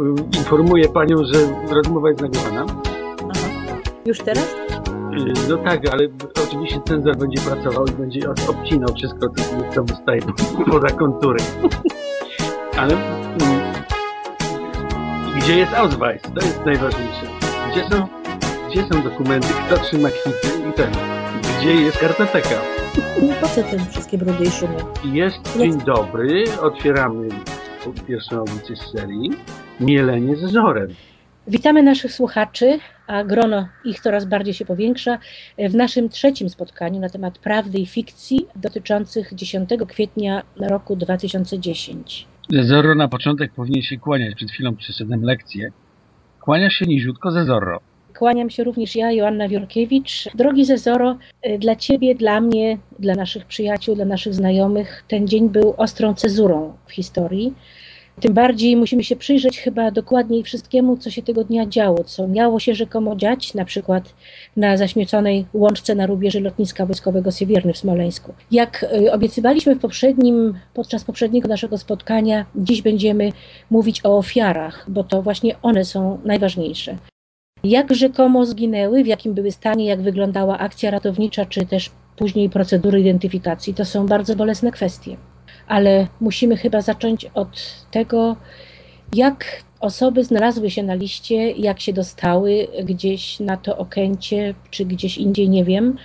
y, informuję panią, że rozmowa jest nagrywana. Aha. Już teraz? Y, No tak, ale oczywiście cenzor będzie pracował i będzie obcinał wszystko, co, co wystaje poza kontury. Ale mm, gdzie jest Ausweis? To jest najważniejsze. Gdzie są, gdzie są dokumenty, kto trzyma kwity i ten. Gdzie jest kartoteka? Po co te wszystkie brudy i szumy? Jest dzień dobry, otwieramy pierwszą audycję z serii. Mielenie z żorem. Witamy naszych słuchaczy, a grono ich coraz bardziej się powiększa w naszym trzecim spotkaniu na temat prawdy i fikcji dotyczących 10 kwietnia roku 2010. Ze Zorro na początek powinien się kłaniać. Przed chwilą przyszedłem lekcję. Kłania się niziutko ze Zorro. Kłaniam się również ja, Joanna Wiorkiewicz. Drogi Zezoro, y, dla Ciebie, dla mnie, dla naszych przyjaciół, dla naszych znajomych ten dzień był ostrą cezurą w historii. Tym bardziej musimy się przyjrzeć chyba dokładniej wszystkiemu, co się tego dnia działo, co miało się rzekomo dziać, na przykład na zaśmieconej łączce na rubieży lotniska wojskowego Siewierny w Smoleńsku. Jak y, obiecywaliśmy w poprzednim, podczas poprzedniego naszego spotkania, dziś będziemy mówić o ofiarach, bo to właśnie one są najważniejsze. Jak rzekomo zginęły, w jakim były stanie, jak wyglądała akcja ratownicza, czy też później procedury identyfikacji, to są bardzo bolesne kwestie. Ale musimy chyba zacząć od tego, jak osoby znalazły się na liście, jak się dostały gdzieś na to okęcie, czy gdzieś indziej, nie wiem.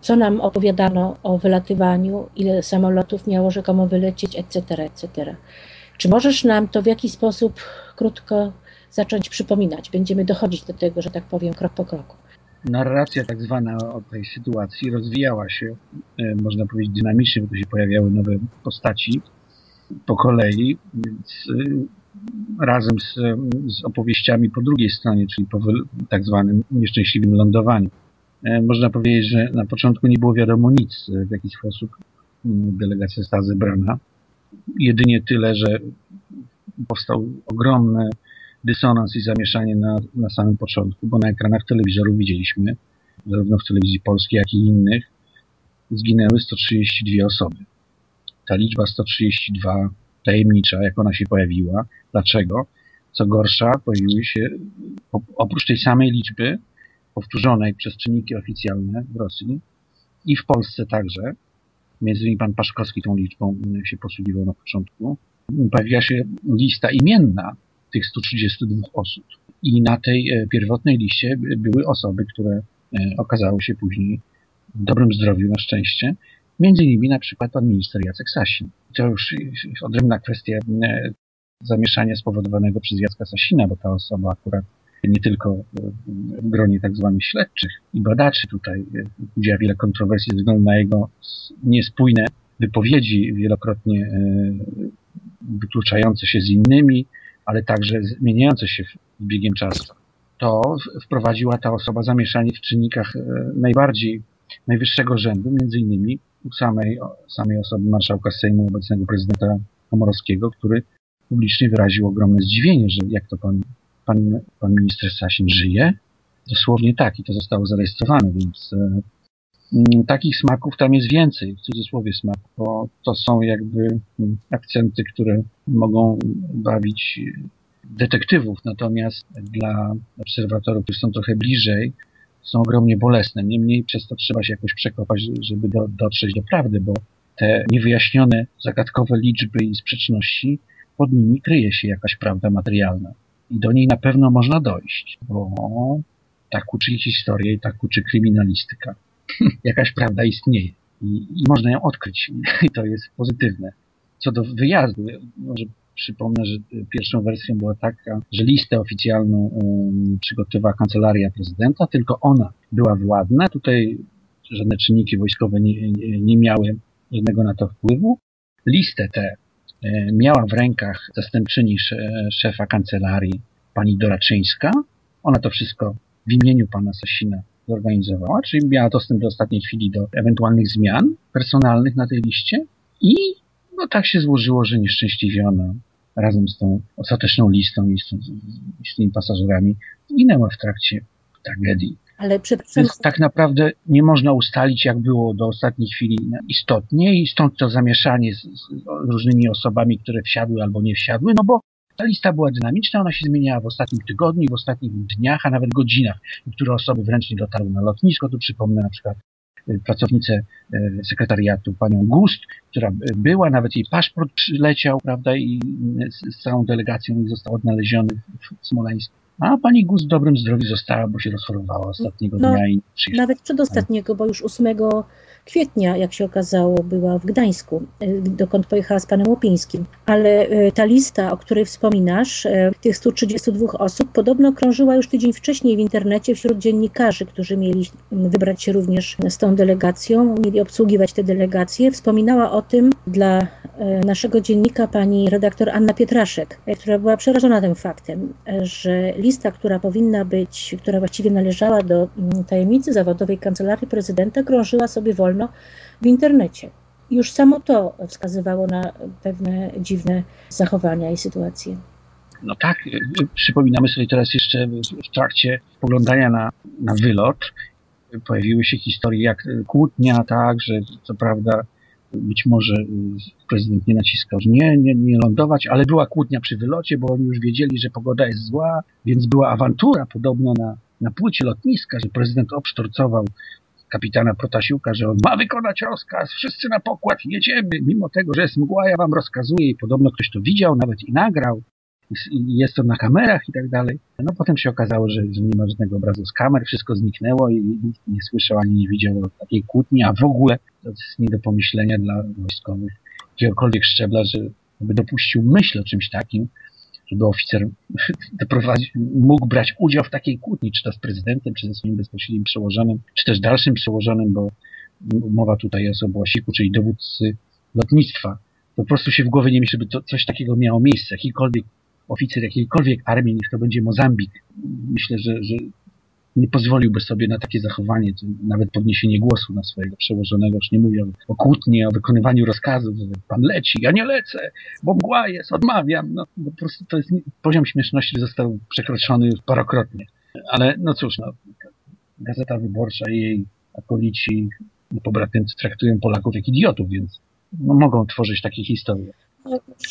Co nam opowiadano o wylatywaniu, ile samolotów miało rzekomo wylecieć, etc., etc. Czy możesz nam to w jakiś sposób krótko zacząć przypominać? Będziemy dochodzić do tego, że tak powiem, krok po kroku. Narracja tak zwana o tej sytuacji rozwijała się, e, można powiedzieć, dynamicznie, bo tu się pojawiały nowe postaci po kolei, więc e, razem z, z opowieściami po drugiej stronie, czyli po tak zwanym nieszczęśliwym lądowaniu. E, Można powiedzieć, że na początku nie było wiadomo nic, w jaki sposób mm, delegacja została zebrana. Jedynie tyle, że powstał ogromny dysonans i zamieszanie na, na samym początku, bo na ekranach telewizorów widzieliśmy, zarówno w telewizji polskiej, jak i innych, zginęły 132 osoby. Ta liczba 132 tajemnicza, jak ona się pojawiła. Dlaczego? Co gorsza, pojawiły się oprócz tej samej liczby, powtórzonej przez czynniki oficjalne w Rosji i w Polsce także, między innymi pan Paszkowski tą liczbą się posługiwał na początku, pojawiła się lista imienna tych 132 osób. I na tej e, pierwotnej liście były osoby, które e, okazały się później w dobrym zdrowiu, na szczęście. Między innymi na przykład pan minister Jacek Sasin. To już odrębna kwestia e, zamieszania spowodowanego przez Jacka Sasina, bo ta osoba akurat nie tylko w gronie tak zwanych śledczych i badaczy tutaj budziła wiele kontrowersji ze względu na jego niespójne wypowiedzi, wielokrotnie wykluczające się z innymi, ale także zmieniające się z biegiem czasu. To wprowadziła ta osoba zamieszanie w czynnikach najbardziej, najwyższego rzędu, między innymi u samej, samej osoby marszałka Sejmu, obecnego prezydenta Komorowskiego, który publicznie wyraził ogromne zdziwienie, że jak to pan, pan, pan minister Sasin żyje. Dosłownie tak i to zostało zarejestrowane, więc e, takich smaków tam jest więcej, w cudzysłowie smak, bo to są jakby akcenty, które mogą bawić detektywów, natomiast dla obserwatorów, którzy są trochę bliżej, są ogromnie bolesne. Niemniej przez to trzeba się jakoś przekopać, żeby do, dotrzeć do prawdy, bo te niewyjaśnione, zagadkowe liczby i sprzeczności, pod nimi kryje się jakaś prawda materialna. I do niej na pewno można dojść, bo tak uczy historia i tak uczy kryminalistyka. jakaś prawda istnieje i, i można ją odkryć i to jest pozytywne. Co do wyjazdu, może przypomnę, że pierwszą wersją była taka, że listę oficjalną um, przygotowała kancelaria prezydenta, tylko ona była władna. Tutaj żadne czynniki wojskowe nie, nie, nie miały żadnego na to wpływu. Listę tę e, miała w rękach zastępczyni szefa kancelarii, pani Doraczyńska. Ona to wszystko w imieniu pana Sasina zorganizowała, czyli miała dostęp do ostatniej chwili do ewentualnych zmian personalnych na tej liście i no tak się złożyło, że nieszczęśliwie ona razem z tą ostateczną listą i z, z tymi pasażerami zginęła w trakcie tragedii. Ale Więc tak naprawdę nie można ustalić, jak było do ostatniej chwili istotnie i stąd to zamieszanie z, z różnymi osobami, które wsiadły albo nie wsiadły, no bo Ta lista była dynamiczna, ona się zmieniała w ostatnich tygodniach, w ostatnich dniach, a nawet godzinach. Niektóre osoby wręcz nie dotarły na lotnisko. Tu przypomnę na przykład y, pracownicę y, sekretariatu, panią Gust, która była, nawet jej paszport przyleciał, prawda, i z, z całą delegacją został odnaleziony w Smoleńsku. A pani Gust w dobrym zdrowiu została, bo się rozchorowała ostatniego no, dnia i przyjechała. Nawet przedostatniego, bo już 8 kwietnia, jak się okazało, była w Gdańsku, e, dokąd pojechała z panem Łopińskim. Ale e, ta lista, o której wspominasz, e, tych 132 osób, podobno krążyła już tydzień wcześniej w internecie wśród dziennikarzy, którzy mieli wybrać się również z tą delegacją, mieli obsługiwać te delegacje. Wspominała o tym dla naszego dziennika pani redaktor Anna Pietraszek, która była przerażona tym faktem, że lista, która powinna być, która właściwie należała do tajemnicy zawodowej Kancelarii Prezydenta, krążyła sobie wolno w internecie. Już samo to wskazywało na pewne dziwne zachowania i sytuacje. No tak, przypominamy sobie teraz jeszcze w trakcie poglądania na, na wylot pojawiły się historie jak kłótnia, tak, że co prawda być może prezydent nie naciskał, że nie, nie, nie lądować, ale była kłótnia przy wylocie, bo oni już wiedzieli, że pogoda jest zła, więc była awantura podobno na, na płycie lotniska, że prezydent obsztorcował kapitana Protasiuka, że on ma wykonać rozkaz, wszyscy na pokład, jedziemy, mimo tego, że jest mgła, ja wam rozkazuję i podobno ktoś to widział, nawet i nagrał, jest to na kamerach i tak dalej. No potem się okazało, że, że nie ma żadnego obrazu z kamer, wszystko zniknęło i nikt nie słyszał ani nie widział takiej kłótni, a w ogóle to jest nie do pomyślenia dla wojskowych jakiegokolwiek szczebla, że by dopuścił myśl o czymś takim, żeby oficer mógł brać udział w takiej kłótni, czy to z prezydentem, czy ze swoim bezpośrednim przełożonym, czy też dalszym przełożonym, bo mowa tutaj jest o Błasiku, czyli dowódcy lotnictwa. Po prostu się w głowie nie myśli, żeby to, coś takiego miało miejsce. Jakikolwiek oficer jakiejkolwiek armii, niech to będzie Mozambik. Myślę, że, że nie pozwoliłby sobie na takie zachowanie, nawet podniesienie głosu na swojego przełożonego, już nie mówię o kłótni, o wykonywaniu rozkazów, że pan leci, ja nie lecę, bo mgła jest, odmawiam. No, po prostu to jest poziom śmieszności został przekroczony już parokrotnie. Ale no cóż, no, Gazeta Wyborcza i jej akolici pobratymcy traktują Polaków jak idiotów, więc no, mogą tworzyć takie historie.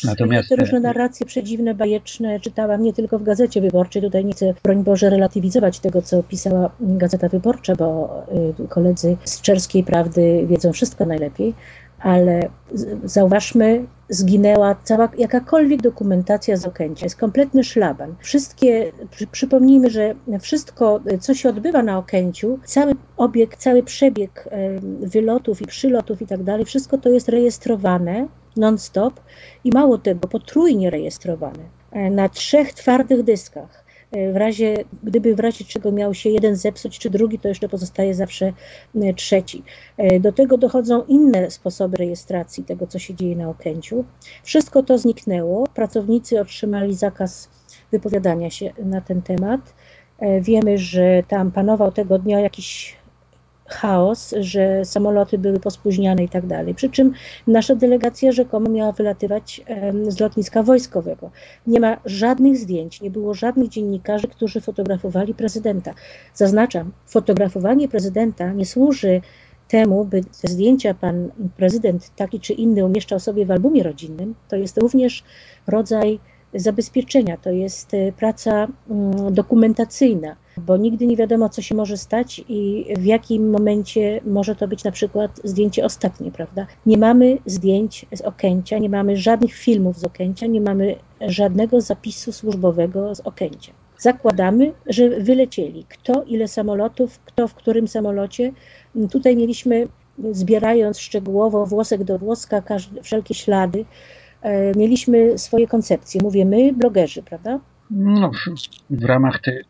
Natomiast te różne narracje przedziwne, bajeczne czytałam nie tylko w Gazecie Wyborczej. Tutaj nie chcę, broń Boże, relatywizować tego, co pisała Gazeta Wyborcza, bo y, koledzy z Czerskiej Prawdy wiedzą wszystko najlepiej, ale zauważmy, zginęła cała jakakolwiek dokumentacja z Okęcia. Jest kompletny szlaban. Wszystkie, przy, przypomnijmy, że wszystko, co się odbywa na Okęciu, cały obieg, cały przebieg wylotów i przylotów i tak dalej, wszystko to jest rejestrowane non-stop i mało tego, potrójnie rejestrowane e, na trzech twardych dyskach. E, w razie, gdyby w razie czego miał się jeden zepsuć czy drugi, to jeszcze pozostaje zawsze e, trzeci. Do tego dochodzą inne sposoby rejestracji tego, co się dzieje na Okęciu. Wszystko to zniknęło. Pracownicy otrzymali zakaz wypowiadania się na ten temat. Wiemy, że tam panował tego dnia jakiś chaos, że samoloty były pospóźniane i tak dalej. Przy czym nasza delegacja rzekomo miała wylatywać z lotniska wojskowego. Nie ma żadnych zdjęć, nie było żadnych dziennikarzy, którzy fotografowali prezydenta. Zaznaczam, fotografowanie prezydenta nie służy temu, by te zdjęcia pan prezydent taki czy inny umieszczał sobie w albumie rodzinnym. To jest również rodzaj zabezpieczenia, to jest e, praca mm, dokumentacyjna, bo nigdy nie wiadomo, co się może stać i w jakim momencie może to być na przykład zdjęcie ostatnie, prawda? Nie mamy zdjęć z Okęcia, nie mamy żadnych filmów z Okęcia, nie mamy żadnego zapisu służbowego z Okęcia. Zakładamy, że wylecieli. Kto, ile samolotów, kto w którym samolocie. Tutaj mieliśmy, zbierając szczegółowo włosek do włoska, wszelkie ślady, E, mieliśmy swoje koncepcje. Mówię my, blogerzy, prawda? No, w ramach te,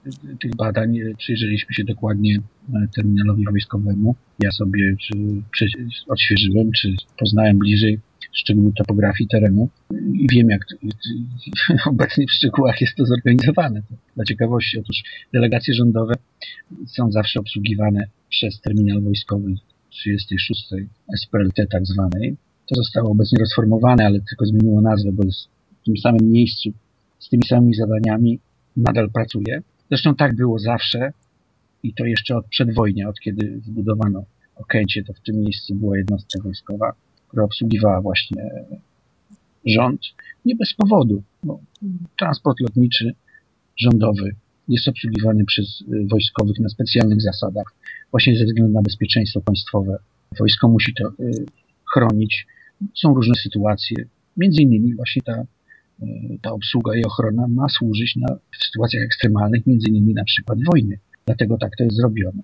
tych badań przyjrzeliśmy się dokładnie e, terminalowi wojskowemu. Ja sobie czy, czy odświeżyłem, czy poznałem bliżej szczegóły topografii terenu i wiem, jak obecnie w szczegółach jest to zorganizowane. Dla ciekawości, otóż delegacje rządowe są zawsze obsługiwane przez terminal wojskowy 36 SPLT tak zwanej, to zostało obecnie rozformowane, ale tylko zmieniło nazwę, bo jest w tym samym miejscu, z tymi samymi zadaniami nadal pracuje. Zresztą tak było zawsze i to jeszcze od przedwojnia, od kiedy zbudowano Okęcie, to w tym miejscu była jednostka wojskowa, która obsługiwała właśnie rząd. Nie bez powodu. No, transport lotniczy rządowy jest obsługiwany przez wojskowych na specjalnych zasadach, właśnie ze względu na bezpieczeństwo państwowe. Wojsko musi to chronić. Są różne sytuacje. Między innymi właśnie ta, ta obsługa i ochrona ma służyć na, w sytuacjach ekstremalnych, między innymi na przykład wojny. Dlatego tak to jest zrobione.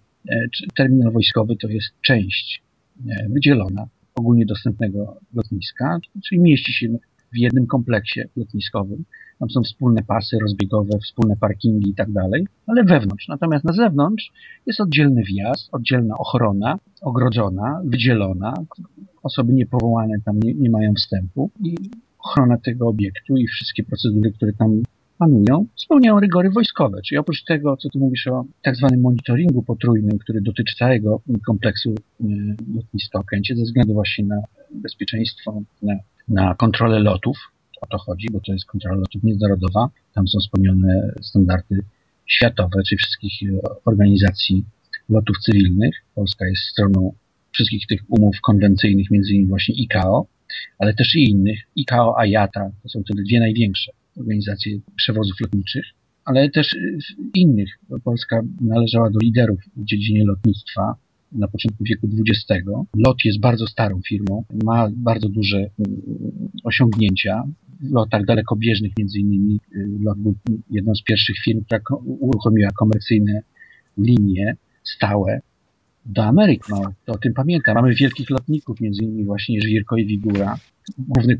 Terminal wojskowy to jest część wydzielona ogólnie dostępnego lotniska, czyli mieści się w jednym kompleksie lotniskowym. Tam są wspólne pasy rozbiegowe, wspólne parkingi i tak dalej, ale wewnątrz. Natomiast na zewnątrz jest oddzielny wjazd, oddzielna ochrona, ogrodzona, wydzielona. Osoby niepowołane tam nie, nie mają wstępu i ochrona tego obiektu i wszystkie procedury, które tam panują, spełniają rygory wojskowe. Czyli oprócz tego, co tu mówisz o tak zwanym monitoringu potrójnym, który dotyczy całego kompleksu y, lotniska Okęcie, ze względu właśnie na bezpieczeństwo, na, na kontrolę lotów, o to chodzi, bo to jest kontrola lotów międzynarodowa, tam są spełnione standardy światowe, czy wszystkich y, organizacji lotów cywilnych. Polska jest stroną wszystkich tych umów konwencyjnych, między innymi właśnie ICAO, ale też i innych. ICAO, IATA, to są te dwie największe organizacje przewozów lotniczych, ale też innych. Polska należała do liderów w dziedzinie lotnictwa na początku wieku XX. LOT jest bardzo starą firmą, ma bardzo duże mm, osiągnięcia. W lotach dalekobieżnych między innymi y, LOT był jedną z pierwszych firm, która uruchomiła komercyjne linie stałe do Ameryki. No, to o tym pamiętam. Mamy wielkich lotników, między innymi właśnie Żwirko i Wigura. Główny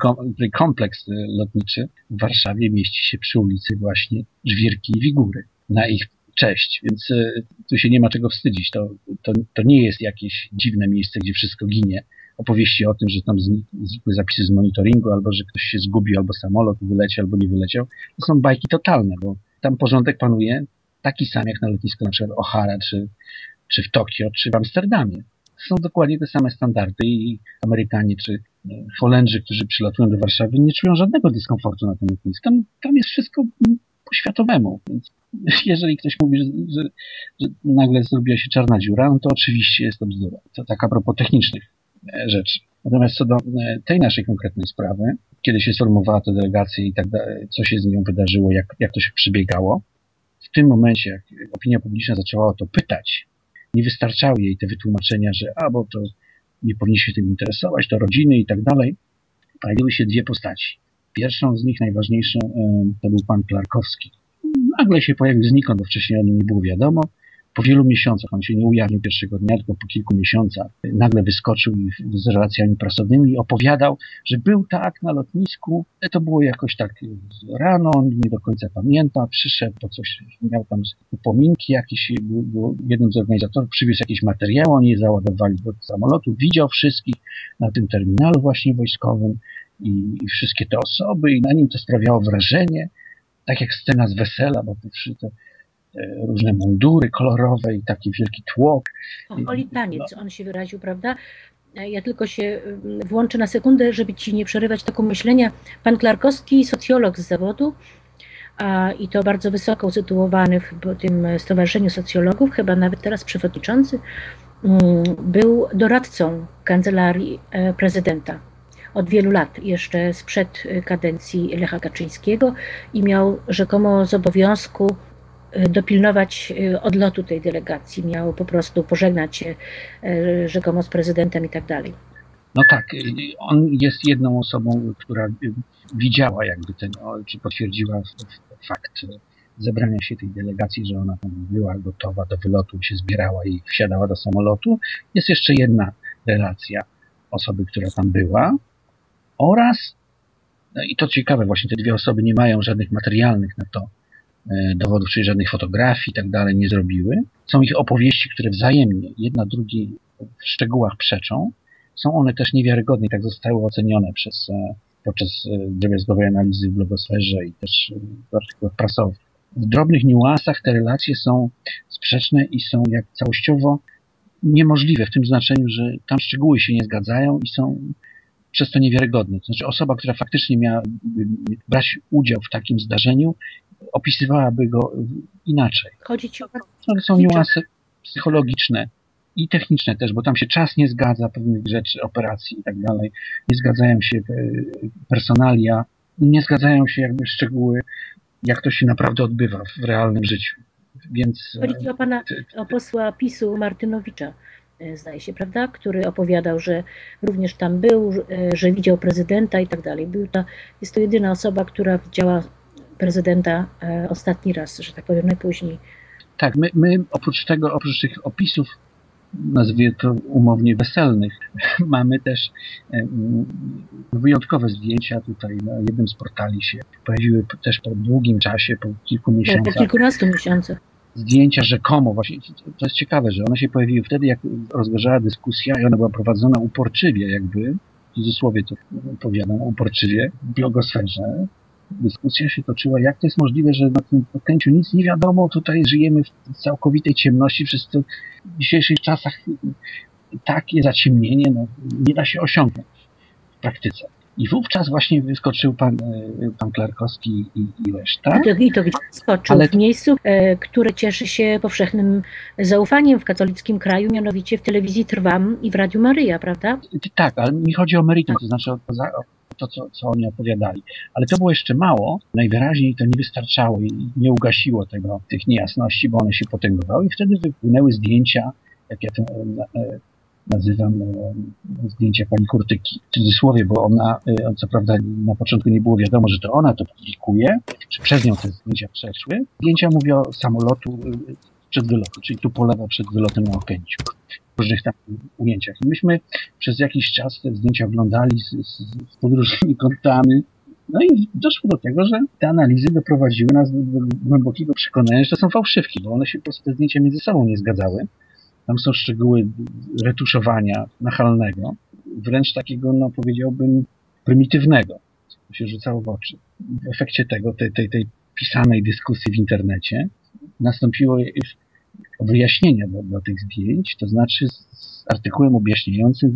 kompleks y, lotniczy w Warszawie mieści się przy ulicy właśnie Żwirki i Wigury. Na ich cześć, więc y, tu się nie ma czego wstydzić. To, to, to nie jest jakieś dziwne miejsce, gdzie wszystko ginie. Opowieści o tym, że tam znikły zapisy z monitoringu, albo że ktoś się zgubił, albo samolot wyleciał, albo nie wyleciał, to są bajki totalne, bo tam porządek panuje taki sam jak na lotnisku na przykład O'Hara, czy, czy w Tokio, czy w Amsterdamie. Są dokładnie te same standardy i Amerykanie czy e, Holendrzy, którzy przylatują do Warszawy, nie czują żadnego dyskomfortu na tym lotnisku. Tam, tam jest wszystko po światowemu. Więc jeżeli ktoś mówi, że, że, że, nagle zrobiła się czarna dziura, no to oczywiście jest to bzdura. To tak a propos technicznych e, rzeczy. Natomiast co do e, tej naszej konkretnej sprawy, kiedy się sformowała ta delegacja i tak dalej, co się z nią wydarzyło, jak, jak to się przebiegało, w tym momencie, jak opinia publiczna zaczęła o to pytać, nie wystarczały jej te wytłumaczenia, że a, bo to nie powinni się tym interesować, to rodziny i tak dalej. Pojawiły się dwie postaci. Pierwszą z nich, najważniejszą, to był pan Klarkowski. Nagle się pojawił znikąd, bo wcześniej o nim nie było wiadomo po wielu miesiącach, on się nie ujawnił pierwszego dnia, tylko po kilku miesiącach, nagle wyskoczył z relacjami prasowymi i opowiadał, że był tak na lotnisku, to było jakoś tak rano, on nie do końca pamięta, przyszedł po coś, miał tam upominki jakieś, był, był jeden z organizatorów, przywiózł jakieś materiały, oni je załadowali do samolotu, widział wszystkich na tym terminalu właśnie wojskowym i, i wszystkie te osoby i na nim to sprawiało wrażenie, tak jak scena z wesela, bo te E, różne mundury kolorowe i taki wielki tłok. Oli taniec, no. on się wyraził, prawda? E, ja tylko się mm, włączę na sekundę, żeby ci nie przerywać taką myślenia. Pan Klarkowski, socjolog z zawodu, a, i to bardzo wysoko usytuowany w tym Stowarzyszeniu Socjologów, chyba nawet teraz przewodniczący, mm, był doradcą kancelarii e, prezydenta od wielu lat, jeszcze sprzed kadencji Lecha Kaczyńskiego i miał rzekomo z obowiązku E, dopilnować e, odlotu tej delegacji, miał po prostu pożegnać się e, rzekomo z prezydentem i tak dalej. No tak, on jest jedną osobą, która widziała jakby ten, czy potwierdziła fakt zebrania się tej delegacji, że ona tam była gotowa do wylotu, się zbierała i wsiadała do samolotu. Jest jeszcze jedna relacja osoby, która tam była oraz, no i to ciekawe, właśnie te dwie osoby nie mają żadnych materialnych na to dowodów, czyli żadnych fotografii i tak dalej nie zrobiły. Są ich opowieści, które wzajemnie jedna drugiej w szczegółach przeczą. Są one też niewiarygodne i tak zostały ocenione przez, e, podczas e, drobiazgowej analizy w blogosferze i też w artykułach prasowych. W drobnych niuansach te relacje są sprzeczne i są jak całościowo niemożliwe w tym znaczeniu, że tam szczegóły się nie zgadzają i są przez to niewiarygodne. To znaczy osoba, która faktycznie miała brać udział w takim zdarzeniu, opisywałaby go inaczej. Chodzi ci o... To są niuanse psychologiczne i techniczne też, bo tam się czas nie zgadza pewnych rzeczy, operacji i tak dalej. Nie zgadzają się e, personalia nie zgadzają się jakby szczegóły, jak to się naprawdę odbywa w realnym życiu. Więc, Chodzi o pana, o posła PiSu Martynowicza, e, zdaje się, prawda? Który opowiadał, że również tam był, e, że widział prezydenta i tak dalej. Był to, jest to jedyna osoba, która widziała prezydenta e, ostatni raz, że tak powiem, najpóźniej. Tak, my, my oprócz tego, oprócz tych opisów nazwie to umownie weselnych. Mamy też wyjątkowe zdjęcia tutaj na jednym z portali się pojawiły też po długim czasie, po kilku miesiącach. Po kilkunastu miesiącach. Zdjęcia rzekomo, właśnie to jest ciekawe, że one się pojawiły wtedy, jak rozgorzała dyskusja i ona była prowadzona uporczywie jakby, w cudzysłowie to powiadam, uporczywie w blogosferze, dyskusja się toczyła, jak to jest możliwe, że na tym Okęciu nic nie wiadomo, tutaj żyjemy w całkowitej ciemności, przez to w dzisiejszych czasach takie zaciemnienie no, nie da się osiągnąć w praktyce. I wówczas właśnie wyskoczył pan, e, pan Klarkowski i, i reszta. I to, i to gdzie skoczył? Ale... W miejscu, e, które cieszy się powszechnym zaufaniem w katolickim kraju, mianowicie w telewizji Trwam i w Radiu Maryja, prawda? Tak, ale mi chodzi o meritum, to znaczy o, o to, co, co oni opowiadali. Ale to było jeszcze mało, najwyraźniej to nie wystarczało i nie ugasiło tego, tych niejasności, bo one się potęgowały i wtedy wypłynęły zdjęcia, jak ja to e, e, nazywam e, zdjęcia pani Kurtyki. W cudzysłowie, bo ona, co prawda na początku nie było wiadomo, że to ona to publikuje, że przez nią te zdjęcia przeszły. Zdjęcia mówią samolotu przed wylotem, czyli tu polewa przed wylotem na Okęciu różnych tam ujęciach. I myśmy przez jakiś czas te zdjęcia oglądali z, z, z podróżnymi kątami. No i doszło do tego, że te analizy doprowadziły nas do, do głębokiego przekonania, że to są fałszywki, bo one się po prostu te zdjęcia między sobą nie zgadzały. Tam są szczegóły retuszowania nachalnego, wręcz takiego, no powiedziałbym, prymitywnego. To się rzucało w oczy. W efekcie tego, tej, tej, tej pisanej dyskusji w internecie, nastąpiło wyjaśnienia do, do tych zdjęć, to znaczy z artykułem objaśniającym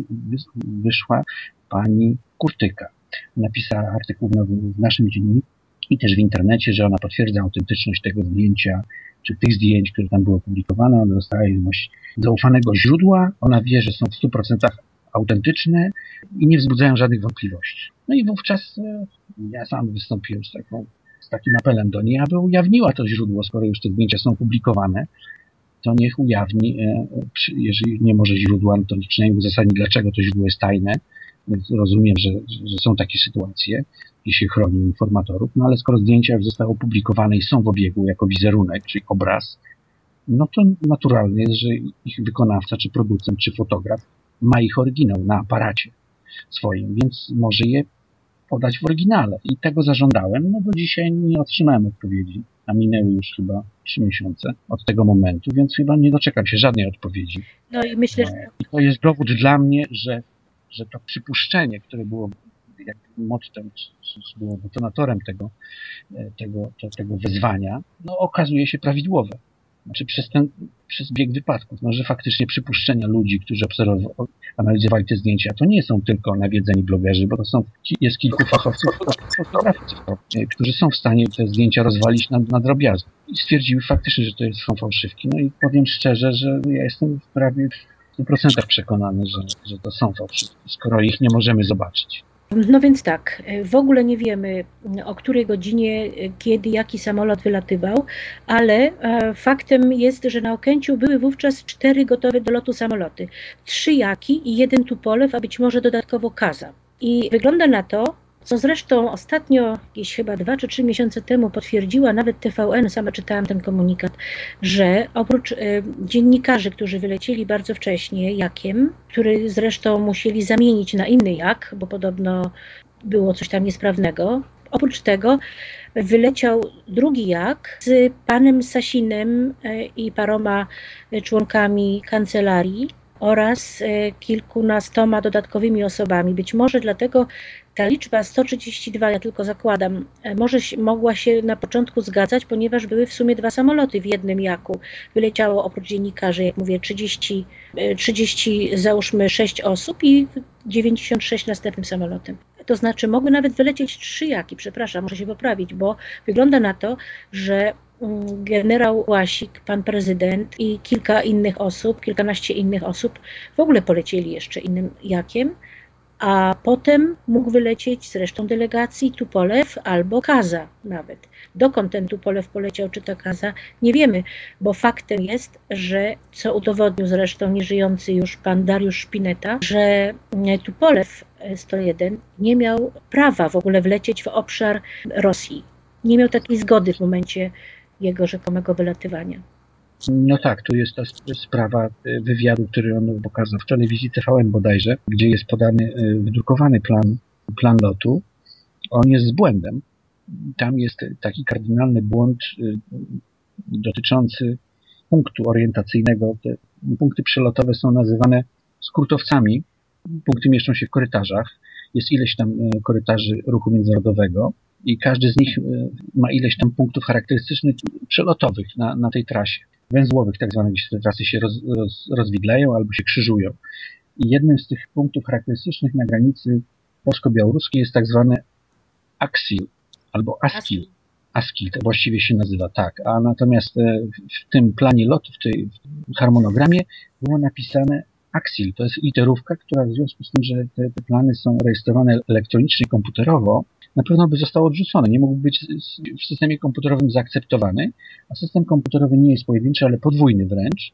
wyszła pani Kurtyka. Napisała artykuł w naszym dzienniku i też w internecie, że ona potwierdza autentyczność tego zdjęcia, czy tych zdjęć, które tam były opublikowane. One dostały ilość zaufanego źródła. Ona wie, że są w 100% autentyczne i nie wzbudzają żadnych wątpliwości. No i wówczas e, ja sam wystąpiłem z, taką, z takim apelem do niej, aby ujawniła to źródło, skoro już te zdjęcia są publikowane, to niech ujawni, e, jeżeli nie może źródła, to przynajmniej uzasadni, dlaczego to źródło jest tajne. Rozumiem, że, że są takie sytuacje, się chroni informatorów, no ale skoro zdjęcia już zostały opublikowane i są w obiegu jako wizerunek, czyli obraz, no to naturalne jest, że ich wykonawca, czy producent, czy fotograf ma ich oryginał na aparacie swoim, więc może je podać w oryginale. I tego zażądałem, no do dzisiaj nie otrzymałem odpowiedzi a minęły już chyba trzy miesiące od tego momentu, więc chyba nie doczekam się żadnej odpowiedzi. No i myślę, że... I to jest dowód dla mnie, że, że to przypuszczenie, które było jak mottem, było detonatorem tego, e, tego, to, tego wyzwania, no okazuje się prawidłowe znaczy przez ten, przez bieg wypadków, no, że faktycznie przypuszczenia ludzi, którzy analizowali te zdjęcia, to nie są tylko nawiedzeni blogerzy, bo to są, jest kilku fachowców, fotografów, którzy są w stanie te zdjęcia rozwalić na, na drobiazgi. I stwierdziły faktycznie, że to są fałszywki. No i powiem szczerze, że ja jestem prawie w 100% przekonany, że, że to są fałszywki, skoro ich nie możemy zobaczyć. No więc tak, w ogóle nie wiemy o której godzinie, kiedy, jaki samolot wylatywał, ale e, faktem jest, że na Okęciu były wówczas cztery gotowe do lotu samoloty. Trzy Jaki i jeden Tupolew, a być może dodatkowo Kaza. I wygląda na to, co zresztą ostatnio, jakieś chyba dwa czy trzy miesiące temu potwierdziła nawet TVN, sama czytałam ten komunikat, że oprócz y, dziennikarzy, którzy wylecieli bardzo wcześnie jakiem, który zresztą musieli zamienić na inny jak, bo podobno było coś tam niesprawnego, oprócz tego wyleciał drugi jak z panem Sasinem y, i paroma członkami kancelarii oraz y, kilkunastoma dodatkowymi osobami. Być może dlatego ta liczba 132, ja tylko zakładam, e, może mogła się na początku zgadzać, ponieważ były w sumie dwa samoloty w jednym jaku. Wyleciało oprócz dziennikarzy, jak mówię, 30, 30 e, załóżmy 6 osób i 96 następnym samolotem. To znaczy mogły nawet wylecieć trzy jaki, przepraszam, muszę się poprawić, bo wygląda na to, że mm, generał Łasik, pan prezydent i kilka innych osób, kilkanaście innych osób w ogóle polecieli jeszcze innym jakiem, a potem mógł wylecieć z resztą delegacji Tupolew albo Kaza nawet. Dokąd ten Tupolew poleciał, czy to Kaza, nie wiemy, bo faktem jest, że co udowodnił zresztą nieżyjący już pan Dariusz Szpineta, że Tupolew 101 nie miał prawa w ogóle wlecieć w obszar Rosji. Nie miał takiej zgody w momencie jego rzekomego wylatywania. No tak, tu jest ta sprawa y, wywiadu, który on pokazał w telewizji TVN bodajże, gdzie jest podany, y, wydrukowany plan, plan lotu. On jest z błędem. Tam jest taki kardynalny błąd y, dotyczący punktu orientacyjnego. Te punkty przelotowe są nazywane skrótowcami. Punkty mieszczą się w korytarzach. Jest ileś tam korytarzy ruchu międzynarodowego i każdy z nich ma ileś tam punktów charakterystycznych przelotowych na, na tej trasie węzłowych tak zwanych, gdzie te trasy się roz, roz, rozwidlają albo się krzyżują. I jednym z tych punktów charakterystycznych na granicy polsko-białoruskiej jest tak zwany Axil albo Askil. Askil to właściwie się nazywa tak, a natomiast e, w tym planie lotu, w tej harmonogramie było napisane Axil. To jest literówka, która w związku z tym, że te, te plany są rejestrowane elektronicznie, komputerowo, na pewno by został odrzucony. Nie mógł być w systemie komputerowym zaakceptowany, a system komputerowy nie jest pojedynczy, ale podwójny wręcz.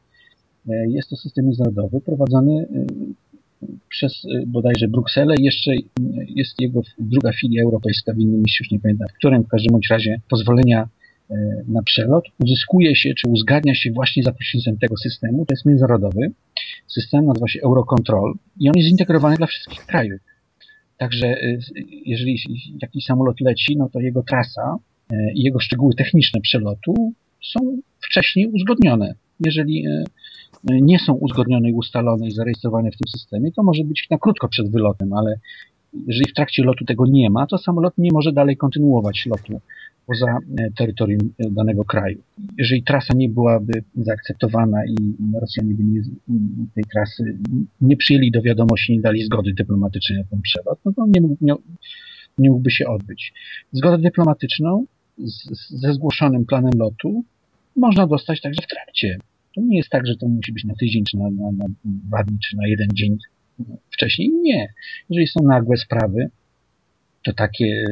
E, jest to system międzynarodowy prowadzony e, przez e, bodajże Brukselę. Jeszcze jest jego druga filia europejska w innym mieście, już nie pamiętam, w którym w każdym bądź razie pozwolenia na przelot uzyskuje się, czy uzgadnia się właśnie za pośrednictwem tego systemu. To jest międzynarodowy. System nazywa się Eurocontrol i on jest zintegrowany dla wszystkich krajów. Także y, jeżeli jakiś samolot leci, no to jego trasa y, i jego szczegóły techniczne przelotu są wcześniej uzgodnione. Jeżeli y, nie są uzgodnione i ustalone i zarejestrowane w tym systemie, to może być na krótko przed wylotem, ale jeżeli w trakcie lotu tego nie ma, to samolot nie może dalej kontynuować lotu poza e, terytorium e, danego kraju. Jeżeli trasa nie byłaby zaakceptowana i Rosjanie by nie, tej trasy nie przyjęli do wiadomości, nie dali zgody dyplomatycznej na ten przelot, no to nie, nie, nie mógłby się odbyć. Zgodę dyplomatyczną z, ze zgłoszonym planem lotu można dostać także w trakcie. To nie jest tak, że to musi być na tydzień, czy na, na, na dwa dni, czy na jeden dzień wcześniej. Nie. Jeżeli są nagłe sprawy, to takie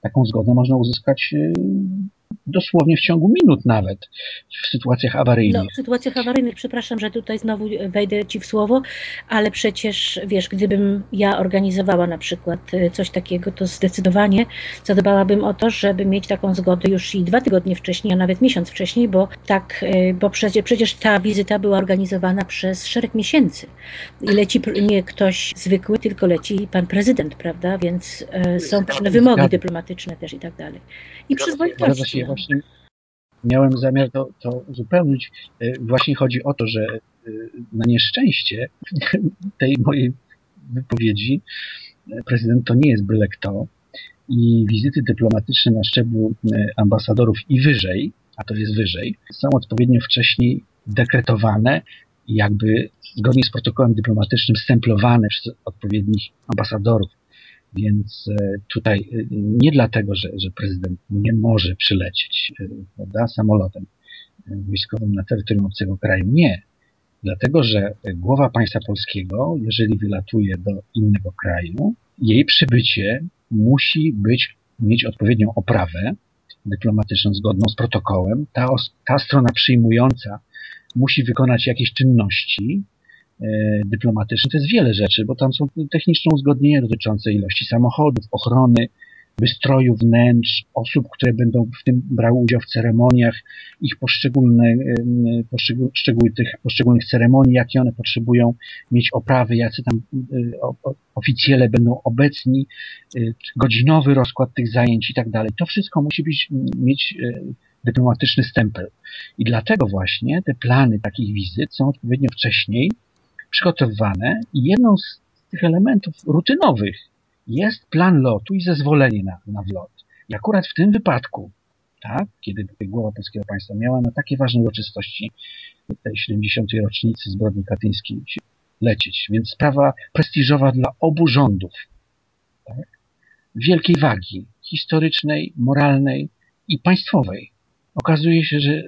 taką zgodę można uzyskać y, dosłownie w ciągu minut nawet w sytuacjach awaryjnych. No, w sytuacjach awaryjnych, przepraszam, że tutaj znowu wejdę Ci w słowo, ale przecież wiesz, gdybym ja organizowała na przykład y, coś takiego, to zdecydowanie zadbałabym o to, żeby mieć taką zgodę już i dwa tygodnie wcześniej, a nawet miesiąc wcześniej, bo tak, y, bo przecież, przecież ta wizyta była organizowana przez szereg miesięcy. I leci nie ktoś zwykły, tylko leci pan prezydent, prawda? Więc y, są pewne wymogi dyplomatyczne też i tak dalej. I przyzwoitości właśnie miałem zamiar to, to uzupełnić. E, właśnie chodzi o to, że e, na nieszczęście tej mojej wypowiedzi e, prezydent to nie jest byle kto i wizyty dyplomatyczne na szczeblu ambasadorów i wyżej, a to jest wyżej, są odpowiednio wcześniej dekretowane jakby zgodnie z protokołem dyplomatycznym stemplowane przez odpowiednich ambasadorów więc e, tutaj e, nie dlatego, że, że prezydent nie może przylecieć e, prawda, samolotem wojskowym na terytorium obcego kraju. Nie. Dlatego, że głowa państwa polskiego, jeżeli wylatuje do innego kraju, jej przybycie musi być, mieć odpowiednią oprawę dyplomatyczną zgodną z protokołem. Ta, ta strona przyjmująca musi wykonać jakieś czynności, dyplomatyczny, to jest wiele rzeczy, bo tam są techniczne uzgodnienia dotyczące ilości samochodów, ochrony, wystroju wnętrz, osób, które będą w tym brały udział w ceremoniach, ich poszczególne, e, poszczegóły tych poszczególnych ceremonii, jakie one potrzebują mieć oprawy, jacy tam e, oficjele będą obecni, godzinowy rozkład tych zajęć i tak dalej. To wszystko musi być, mieć dyplomatyczny stempel. I dlatego właśnie te plany takich wizyt są odpowiednio wcześniej przygotowywane i jedną z tych elementów rutynowych jest plan lotu i zezwolenie na, na wlot. I akurat w tym wypadku, tak, kiedy głowa polskiego państwa miała na takie ważne uroczystości tej 70. rocznicy zbrodni katyńskiej lecieć, więc sprawa prestiżowa dla obu rządów, tak, wielkiej wagi historycznej, moralnej i państwowej. Okazuje się, że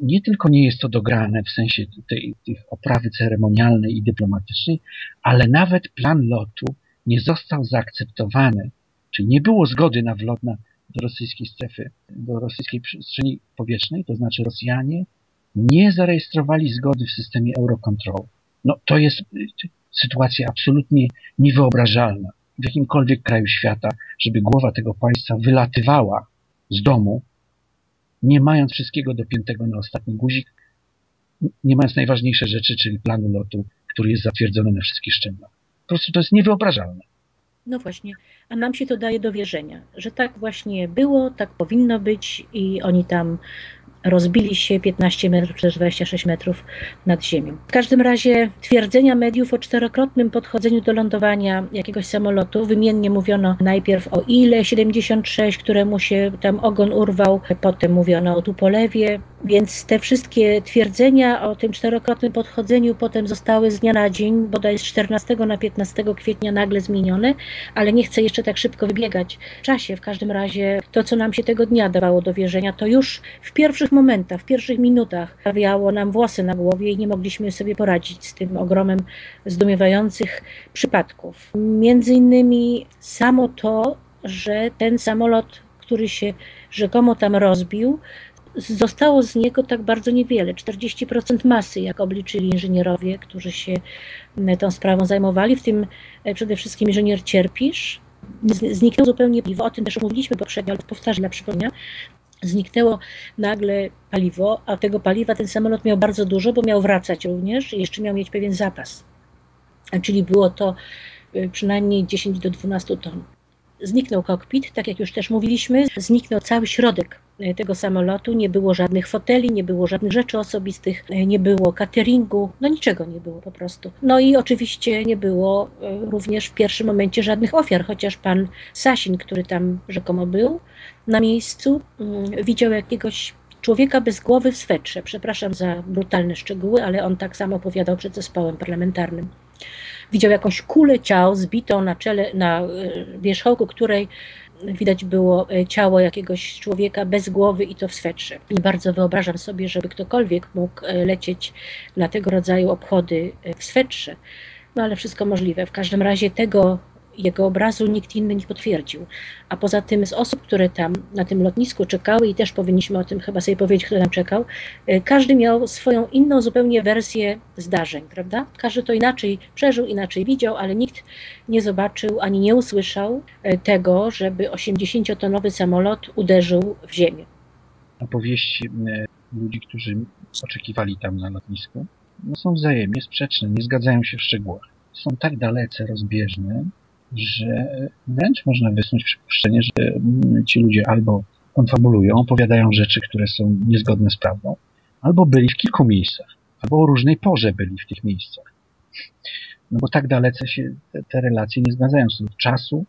nie tylko nie jest to dograne w sensie tej, tej oprawy ceremonialnej i dyplomatycznej, ale nawet plan lotu nie został zaakceptowany, czyli nie było zgody na wlot na, do rosyjskiej strefy, do rosyjskiej przestrzeni powietrznej, to znaczy Rosjanie nie zarejestrowali zgody w systemie Eurocontrol. No to jest y, sytuacja absolutnie niewyobrażalna w jakimkolwiek kraju świata, żeby głowa tego państwa wylatywała z domu, nie mając wszystkiego dopiętego na ostatni guzik, nie mając najważniejszej rzeczy, czyli planu lotu, który jest zatwierdzony na wszystkich szczeblach. Po prostu to jest niewyobrażalne. No właśnie, a nam się to daje do wierzenia, że tak właśnie było, tak powinno być i oni tam rozbili się 15 metrów czy 26 metrów nad ziemią. W każdym razie twierdzenia mediów o czterokrotnym podchodzeniu do lądowania jakiegoś samolotu, wymiennie mówiono najpierw o ile 76, któremu się tam ogon urwał, potem mówiono o Tupolewie, więc te wszystkie twierdzenia o tym czterokrotnym podchodzeniu potem zostały z dnia na dzień, bodaj z 14 na 15 kwietnia nagle zmienione, ale nie chcę jeszcze tak szybko wybiegać w czasie. W każdym razie to, co nam się tego dnia dawało do wierzenia, to już w pierwszych momentach, w pierwszych minutach stawiało nam włosy na głowie i nie mogliśmy sobie poradzić z tym ogromem zdumiewających przypadków. Między innymi samo to, że ten samolot, który się rzekomo tam rozbił, zostało z niego tak bardzo niewiele, 40% masy, jak obliczyli inżynierowie, którzy się e, tą sprawą zajmowali, w tym e, przede wszystkim inżynier Cierpisz. Zniknął zupełnie paliwo, o tym też mówiliśmy poprzednio, ale powtarzam dla przypomnienia. Zniknęło nagle paliwo, a tego paliwa ten samolot miał bardzo dużo, bo miał wracać również i jeszcze miał mieć pewien zapas. Czyli było to e, przynajmniej 10 do 12 ton. Zniknął kokpit, tak jak już też mówiliśmy, zniknął cały środek e, tego samolotu, nie było żadnych foteli, nie było żadnych rzeczy osobistych, e, nie było cateringu, no niczego nie było po prostu. No i oczywiście nie było e, również w pierwszym momencie żadnych ofiar, chociaż pan Sasin, który tam rzekomo był na miejscu, mm, widział jakiegoś człowieka bez głowy w swetrze. Przepraszam za brutalne szczegóły, ale on tak samo opowiadał przed zespołem parlamentarnym widział jakąś kulę ciał zbitą na czele, na e, wierzchołku której widać było e, ciało jakiegoś człowieka bez głowy i to w swetrze. I bardzo wyobrażam sobie, żeby ktokolwiek mógł e, lecieć na tego rodzaju obchody w swetrze. No ale wszystko możliwe. W każdym razie tego jego obrazu nikt inny nie potwierdził. A poza tym z osób, które tam na tym lotnisku czekały i też powinniśmy o tym chyba sobie powiedzieć, kto tam czekał, y, każdy miał swoją inną zupełnie wersję zdarzeń, prawda? Każdy to inaczej przeżył, inaczej widział, ale nikt nie zobaczył ani nie usłyszał y, tego, żeby 80-tonowy samolot uderzył w ziemię. Opowieści y, ludzi, którzy oczekiwali tam na lotnisku, no są wzajemnie sprzeczne, nie zgadzają się w szczegółach. Są tak dalece rozbieżne, że wręcz można wysnuć przypuszczenie, że mm, ci ludzie albo konfabulują, opowiadają rzeczy, które są niezgodne z prawdą, albo byli w kilku miejscach, albo o różnej porze byli w tych miejscach. No bo tak dalece się te, te relacje nie zgadzają co do czasu,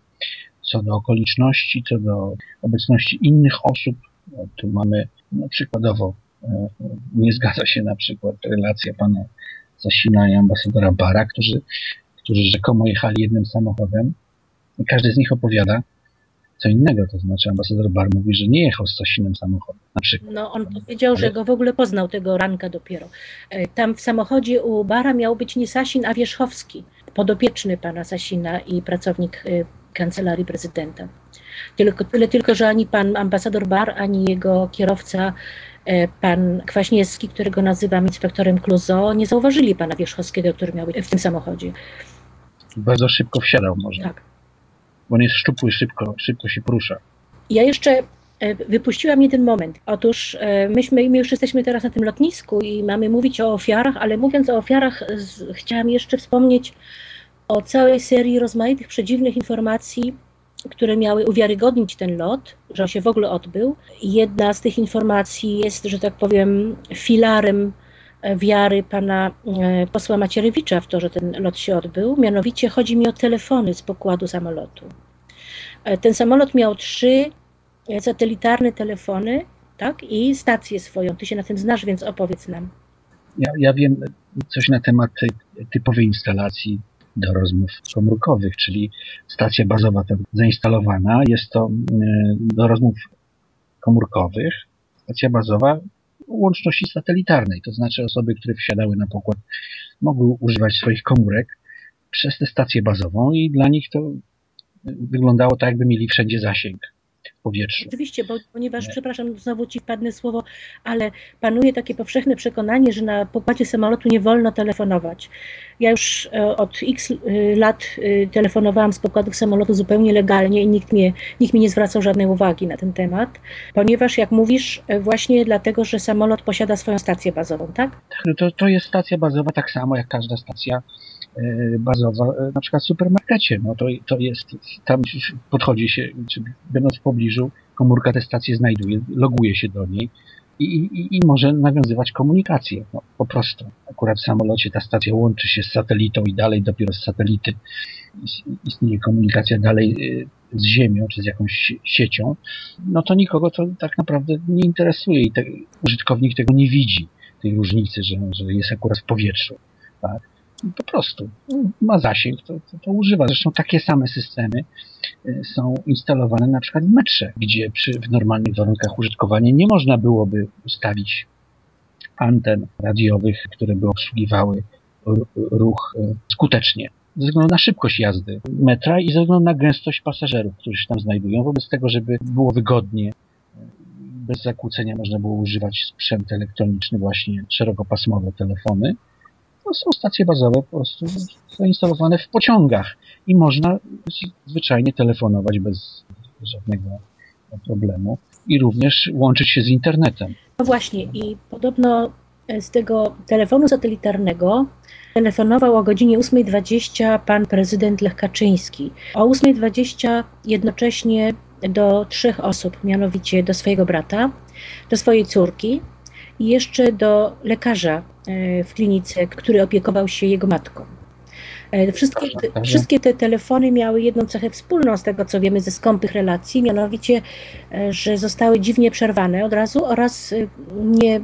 co do okoliczności, co do obecności innych osób. No, tu mamy no, przykładowo, e, nie zgadza się na przykład relacja pana Zasina i ambasadora Bara, którzy którzy rzekomo jechali jednym samochodem i każdy z nich opowiada co innego, to znaczy ambasador Bar mówi, że nie jechał z Sasinem samochodem, na przykład. No on powiedział, że go w ogóle poznał tego ranka dopiero. E, tam w samochodzie u Bara miał być nie Sasin, a Wierzchowski, podopieczny pana Sasina i pracownik e, kancelarii prezydenta. Tylko, tyle tylko, że ani pan ambasador Bar, ani jego kierowca e, pan Kwaśniewski, którego nazywam inspektorem Kluzo, nie zauważyli pana Wierzchowskiego, który miał być w tym samochodzie. Bardzo szybko wsiadał może. Tak. Bo on jest szczupły, szybko, szybko się porusza. Ja jeszcze e, wypuściłam jeden moment. Otóż e, myśmy, my już jesteśmy teraz na tym lotnisku i mamy mówić o ofiarach, ale mówiąc o ofiarach, z, chciałam jeszcze wspomnieć o całej serii rozmaitych przedziwnych informacji, które miały uwiarygodnić ten lot, że on się w ogóle odbył. Jedna z tych informacji jest, że tak powiem, filarem wiary pana e, posła Macierewicza w to, że ten lot się odbył. Mianowicie chodzi mi o telefony z pokładu samolotu. E, ten samolot miał trzy e, satelitarne telefony tak, i stację swoją. Ty się na tym znasz, więc opowiedz nam. Ja, ja wiem coś na temat typowej instalacji do rozmów komórkowych, czyli stacja bazowa tam zainstalowana. Jest to do rozmów komórkowych. Stacja bazowa łączności satelitarnej, to znaczy osoby, które wsiadały na pokład, mogły używać swoich komórek przez tę stację bazową i dla nich to wyglądało tak, jakby mieli wszędzie zasięg powietrzu. Oczywiście, bo, ponieważ, przepraszam, znowu ci wpadnę słowo, ale panuje takie powszechne przekonanie, że na pokładzie samolotu nie wolno telefonować. Ja już e, od x e, lat e, telefonowałam z pokładów samolotu zupełnie legalnie i nikt, mnie, nikt mi nie zwracał żadnej uwagi na ten temat, ponieważ jak mówisz, właśnie dlatego, że samolot posiada swoją stację bazową, tak? Tak, no to, to jest stacja bazowa tak samo jak każda stacja bazowa, e, na przykład w supermarkecie. No to, to jest, tam podchodzi się, czy będąc w pobliżu, komórka tę stację znajduje, loguje się do niej i, i, i może nawiązywać komunikację. No, po prostu. Akurat w samolocie ta stacja łączy się z satelitą i dalej dopiero z satelity istnieje komunikacja dalej e, z Ziemią, czy z jakąś siecią, no to nikogo to tak naprawdę nie interesuje i te, użytkownik tego nie widzi, tej różnicy, że, że jest akurat w powietrzu. Tak? Po prostu ma zasięg, to, to, to, używa. Zresztą takie same systemy y, są instalowane na przykład w metrze, gdzie przy, w normalnych warunkach użytkowania nie można byłoby ustawić anten radiowych, które by obsługiwały ruch y, skutecznie. Ze względu na szybkość jazdy metra i ze względu na gęstość pasażerów, którzy się tam znajdują, wobec tego, żeby było wygodnie, y, bez zakłócenia można było używać sprzęt elektroniczny, właśnie szerokopasmowe telefony, to są stacje bazowe po prostu zainstalowane w pociągach i można zwyczajnie telefonować bez żadnego problemu i również łączyć się z internetem. No właśnie i podobno z tego telefonu satelitarnego telefonował o godzinie 8.20 pan prezydent Lech Kaczyński. O 8.20 jednocześnie do trzech osób, mianowicie do swojego brata, do swojej córki i jeszcze do lekarza e, w klinice, który opiekował się jego matką. E, wszystkie te, wszystkie te telefony miały jedną cechę wspólną z tego, co wiemy ze skąpych relacji, mianowicie, e, że zostały dziwnie przerwane od razu oraz nie,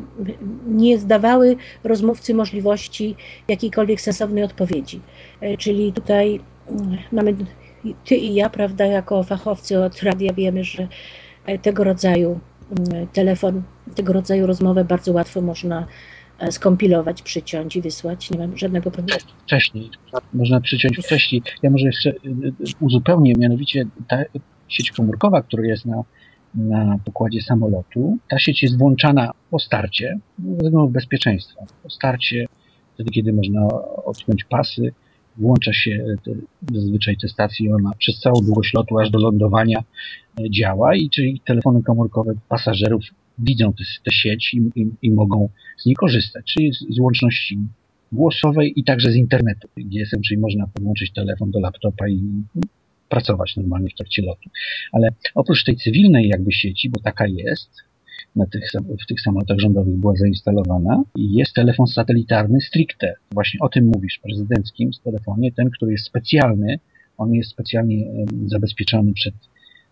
nie zdawały rozmówcy możliwości jakiejkolwiek sensownej odpowiedzi. Czyli tutaj mm, mamy ty i ja, prawda, jako fachowcy od radia wiemy, że tego rodzaju telefon tego rodzaju rozmowę bardzo łatwo można e, skompilować, przyciąć i wysłać. Nie mam żadnego problemu. Wcześniej. Można przyciąć wcześniej. Ja może jeszcze e, e, uzupełnię, mianowicie ta sieć komórkowa, która jest na, na pokładzie samolotu, ta sieć jest włączana po starcie, ze względu bezpieczeństwa. Po starcie, wtedy kiedy można odpiąć pasy, włącza się te, zazwyczaj te stacje, ona przez całą długość lotu aż do lądowania działa i czyli telefony komórkowe pasażerów widzą tę sieć i, i, i, mogą z niej korzystać, czyli z, z, łączności głosowej i także z internetu GSM, czyli można podłączyć telefon do laptopa i pracować normalnie w trakcie lotu. Ale oprócz tej cywilnej jakby sieci, bo taka jest, na tych, w tych samolotach rządowych była zainstalowana, jest telefon satelitarny stricte. Właśnie o tym mówisz, prezydenckim z telefonie, ten, który jest specjalny, on jest specjalnie zabezpieczony przed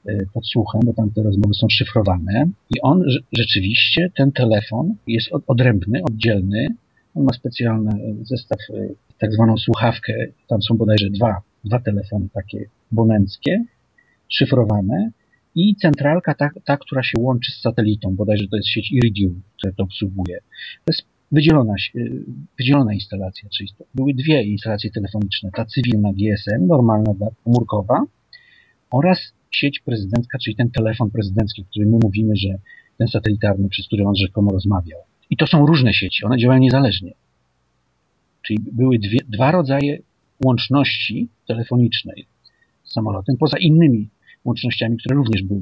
E, podsłuchem, bo tam te rozmowy są szyfrowane. I on rzeczywiście, ten telefon jest odrębny, oddzielny, on ma specjalny zestaw, e, tak zwaną słuchawkę, tam są bodajże dwa, dwa telefony takie bonenckie, szyfrowane i centralka, ta, ta, która się łączy z satelitą, bodajże to jest sieć Iridium, która to obsługuje. To jest wydzielona, e, wydzielona instalacja, czyli były dwie instalacje telefoniczne, ta cywilna GSM, normalna, komórkowa oraz sieć prezydencka, czyli ten telefon prezydencki, o którym my mówimy, że ten satelitarny, przez który on rzekomo rozmawiał. I to są różne sieci, one działają niezależnie. Czyli były dwie, dwa rodzaje łączności telefonicznej z samolotem, poza innymi łącznościami, które również były,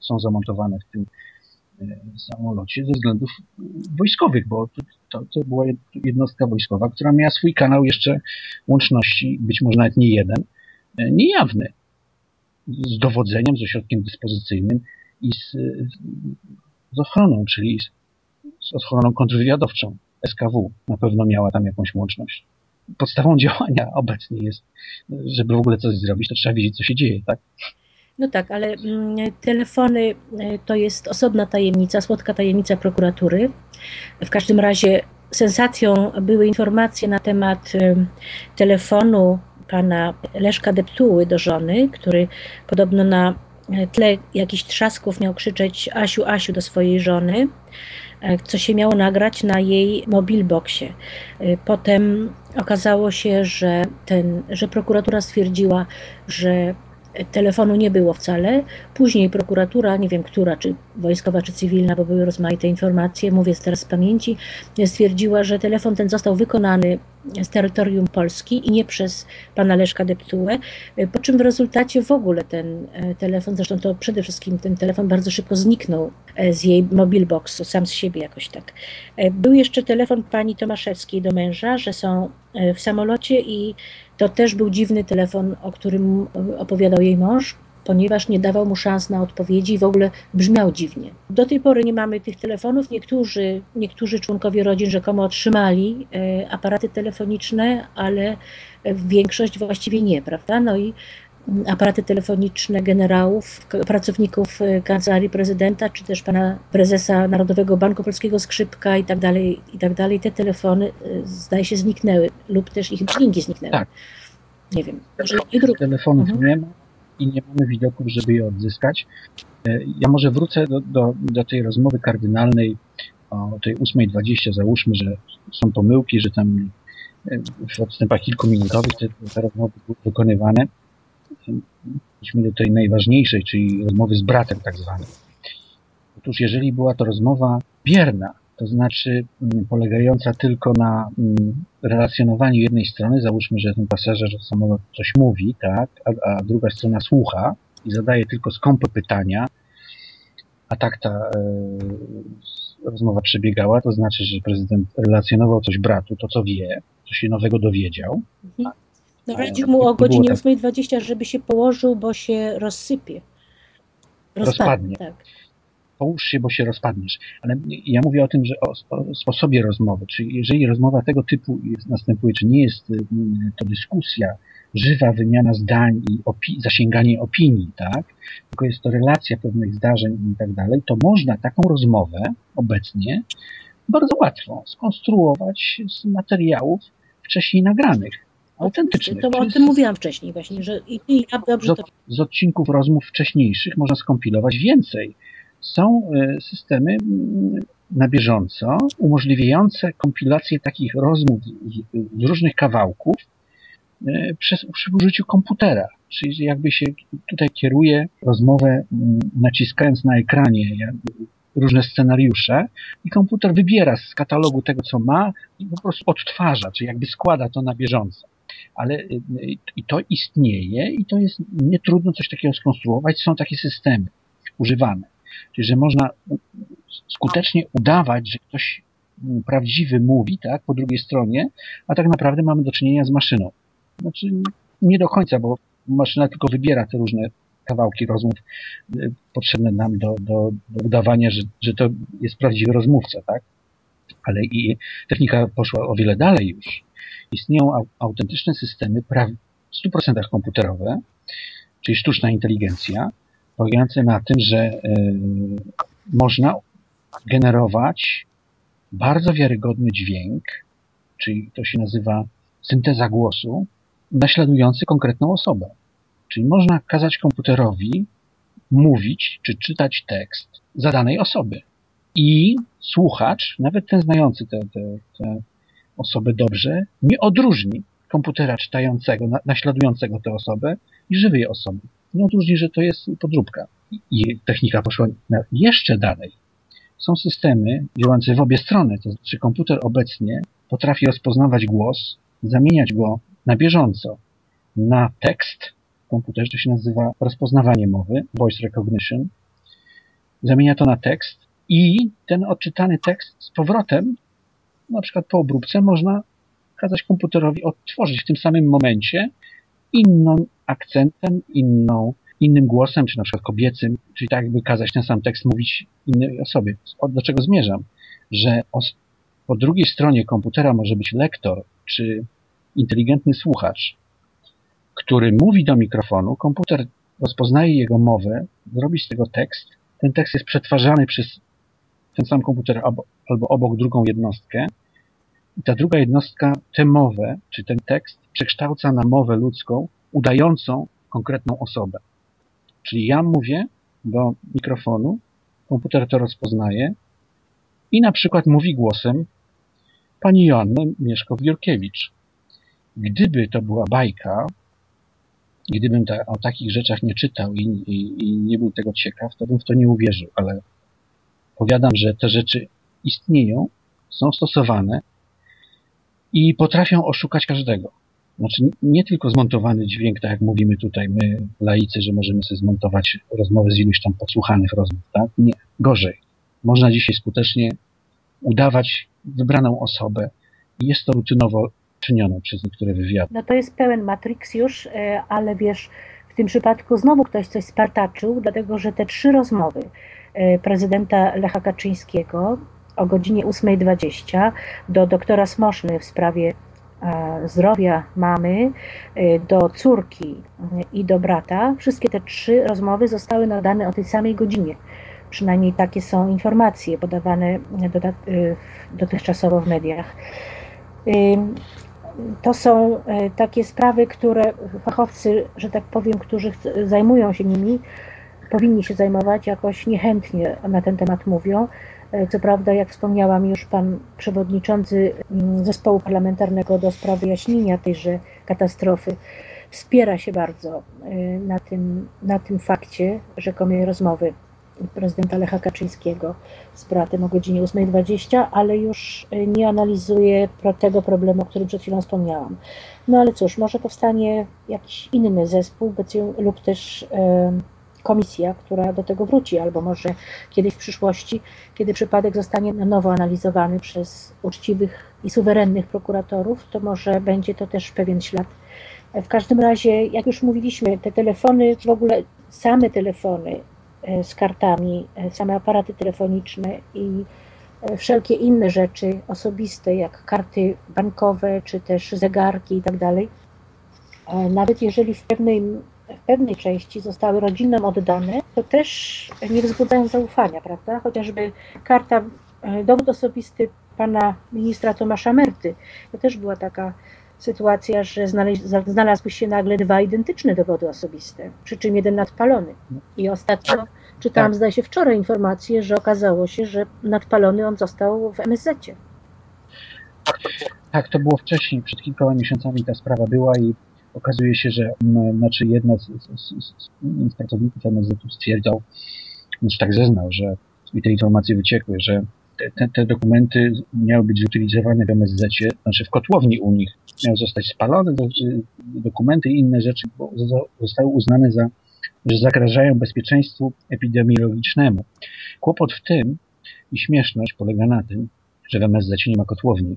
są zamontowane w tym e, samolocie ze względów wojskowych, bo to, to była jednostka wojskowa, która miała swój kanał jeszcze łączności, być może nawet nie jeden, e, niejawny z dowodzeniem, z ośrodkiem dyspozycyjnym i z, z ochroną, czyli z, z ochroną kontrwywiadowczą. SKW na pewno miała tam jakąś łączność. Podstawą działania obecnie jest, żeby w ogóle coś zrobić, to trzeba wiedzieć, co się dzieje, tak? No tak, ale mm, telefony e, to jest osobna tajemnica, słodka tajemnica prokuratury. W każdym razie sensacją były informacje na temat e, telefonu pana Leszka Deptuły do żony, który podobno na tle jakichś trzasków miał krzyczeć Asiu, Asiu do swojej żony. Co się miało nagrać na jej mobilboxie. Potem okazało się, że, ten, że prokuratura stwierdziła, że telefonu nie było wcale. Później prokuratura, nie wiem która, czy wojskowa, czy cywilna, bo były rozmaite informacje, mówię teraz z pamięci, stwierdziła, że telefon ten został wykonany z terytorium Polski i nie przez pana Leszka Deptułę, po czym w rezultacie w ogóle ten e, telefon, zresztą to przede wszystkim ten telefon bardzo szybko zniknął e, z jej mobilboxu, sam z siebie jakoś tak. E, był jeszcze telefon pani Tomaszewskiej do męża, że są w samolocie i to też był dziwny telefon, o którym opowiadał jej mąż, ponieważ nie dawał mu szans na odpowiedzi i w ogóle brzmiał dziwnie. Do tej pory nie mamy tych telefonów. Niektórzy, niektórzy członkowie rodzin rzekomo otrzymali e, aparaty telefoniczne, ale większość właściwie nie, prawda? No i aparaty telefoniczne generałów, pracowników e, kancelarii prezydenta, czy też pana prezesa Narodowego Banku Polskiego Skrzypka i tak dalej, i tak dalej. Te telefony e, zdaje się zniknęły lub też ich dźwięki zniknęły. Tak. Nie wiem. Telefonów mhm. nie ma i nie mamy widoków, żeby je odzyskać. E, ja może wrócę do, do, do tej rozmowy kardynalnej o tej 8.20. Załóżmy, że są pomyłki, że tam w odstępach kilkuminutowych te, te rozmowy były wykonywane przejdźmy do tej najważniejszej, czyli rozmowy z bratem tak zwanym. Otóż jeżeli była to rozmowa bierna, to znaczy mm, polegająca tylko na mm, relacjonowaniu jednej strony, załóżmy, że ten pasażer samolot coś mówi, tak, a, a druga strona słucha i zadaje tylko skąpe pytania, a tak ta e, rozmowa przebiegała, to znaczy, że prezydent relacjonował coś bratu, to co wie, co się nowego dowiedział, mhm. No radził mu o godzinie 8.20, żeby się położył, bo się rozsypie. Rozpadnie. Tak. Połóż się, bo się rozpadniesz. Ale ja mówię o tym, że o, o sposobie rozmowy. Czyli jeżeli rozmowa tego typu jest, następuje, czy nie jest y, to dyskusja, żywa wymiana zdań i opi zasięganie opinii, tak? Tylko jest to relacja pewnych zdarzeń i tak dalej, to można taką rozmowę obecnie bardzo łatwo skonstruować z materiałów wcześniej nagranych autentycznych. To o tym mówiłam wcześniej właśnie, że i, i ja dobrze z, to... z odcinków rozmów wcześniejszych można skompilować więcej. Są e, systemy na bieżąco umożliwiające kompilację takich rozmów z różnych kawałków e, przez, przy użyciu komputera. Czyli jakby się tutaj kieruje rozmowę naciskając na ekranie różne scenariusze i komputer wybiera z katalogu tego, co ma i po prostu odtwarza, czyli jakby składa to na bieżąco ale y, y, i to istnieje i to jest nietrudno coś takiego skonstruować. Są takie systemy używane. Czyli, że można skutecznie udawać, że ktoś prawdziwy mówi, tak, po drugiej stronie, a tak naprawdę mamy do czynienia z maszyną. Znaczy, nie do końca, bo maszyna tylko wybiera te różne kawałki rozmów y, potrzebne nam do, do, do udawania, że, że to jest prawdziwy rozmówca, tak? Ale i technika poszła o wiele dalej już istnieją autentyczne systemy w 100% komputerowe, czyli sztuczna inteligencja, polegające na tym, że e, można generować bardzo wiarygodny dźwięk, czyli to się nazywa synteza głosu, naśladujący konkretną osobę. Czyli można kazać komputerowi mówić czy czytać tekst zadanej osoby. I słuchacz, nawet ten znający te osobę dobrze, nie odróżni komputera czytającego, naśladującego tę osobę i żywej osoby. Nie odróżni, że to jest podróbka. I technika poszła jeszcze dalej. Są systemy działające w obie strony, to znaczy komputer obecnie potrafi rozpoznawać głos, zamieniać go na bieżąco na tekst. W komputerze to się nazywa rozpoznawanie mowy, voice recognition. Zamienia to na tekst i ten odczytany tekst z powrotem na przykład po obróbce można kazać komputerowi odtworzyć w tym samym momencie inną akcentem, inną, innym głosem, czy na przykład kobiecym, czyli tak jakby kazać ten sam tekst mówić innej osobie. Do czego zmierzam? Że po drugiej stronie komputera może być lektor, czy inteligentny słuchacz, który mówi do mikrofonu, komputer rozpoznaje jego mowę, zrobi z tego tekst, ten tekst jest przetwarzany przez ten sam komputer albo, albo obok drugą jednostkę ta druga jednostka tę mowę, czy ten tekst przekształca na mowę ludzką, udającą konkretną osobę. Czyli ja mówię do mikrofonu, komputer to rozpoznaje i na przykład mówi głosem pani Joanny Mieszkow-Jurkiewicz. Gdyby to była bajka, gdybym ta, o takich rzeczach nie czytał i, i, i, nie był tego ciekaw, to bym w to nie uwierzył, ale powiadam, że te rzeczy istnieją, są stosowane i potrafią oszukać każdego. Znaczy nie tylko zmontowany dźwięk, tak jak mówimy tutaj my, laicy, że możemy sobie zmontować rozmowy z iluś tam podsłuchanych rozmów, tak? Nie, gorzej. Można dzisiaj skutecznie udawać wybraną osobę jest to rutynowo czynione przez niektóre wywiady. No to jest pełen Matrix już, e, ale wiesz, w tym przypadku znowu ktoś coś spartaczył, dlatego że te trzy rozmowy e, prezydenta Lecha Kaczyńskiego o godzinie 8.20 do doktora Smoszny w sprawie e, zdrowia mamy, do córki i do brata, wszystkie te trzy rozmowy zostały nadane o tej samej godzinie. Przynajmniej takie są informacje podawane dotychczasowo w mediach. To są e, takie sprawy, które fachowcy, że tak powiem, którzy zajmują się nimi, powinni się zajmować, jakoś niechętnie na ten temat mówią. E, co prawda, jak wspomniałam już, pan przewodniczący mm, zespołu parlamentarnego do spraw wyjaśnienia tejże katastrofy wspiera się bardzo e, na tym, na tym fakcie rzekomej rozmowy prezydenta Lecha Kaczyńskiego z bratem o godzinie 8.20, ale już e, nie analizuje tego problemu, o którym przed chwilą wspomniałam. No ale cóż, może powstanie jakiś inny zespół lub też komisja, która do tego wróci, albo może kiedyś w przyszłości, kiedy przypadek zostanie na nowo analizowany przez uczciwych i suwerennych prokuratorów, to może będzie to też pewien ślad. W każdym razie, jak już mówiliśmy, te telefony, w ogóle same telefony E, z kartami, e, same aparaty telefoniczne i e, wszelkie inne rzeczy osobiste, jak karty bankowe, czy też zegarki i tak dalej, nawet jeżeli w pewnej, w pewnej części zostały rodzinom oddane, to też nie wzbudzają zaufania, prawda? Chociażby karta, dowód osobisty pana ministra Tomasza Merty, to też była taka sytuacja, że znalazły się nagle dwa identyczne dowody osobiste, przy czym jeden nadpalony. I ostatnio czytałam, tak. zdaje się, wczoraj informację, że okazało się, że nadpalony on został w MSZ. Tak, to było wcześniej, przed kilkoma miesiącami ta sprawa była i okazuje się, że znaczy jedna z, z, z pracowników MSZ stwierdzał, znaczy tak zeznał, że i te informacje wyciekły, że te, te, dokumenty miały być zutylizowane w MSZ, znaczy w kotłowni u nich. Miały zostać spalone dokumenty i inne rzeczy zostały uznane za, że zagrażają bezpieczeństwu epidemiologicznemu. Kłopot w tym i śmieszność polega na tym, że w MSZ nie ma kotłowni.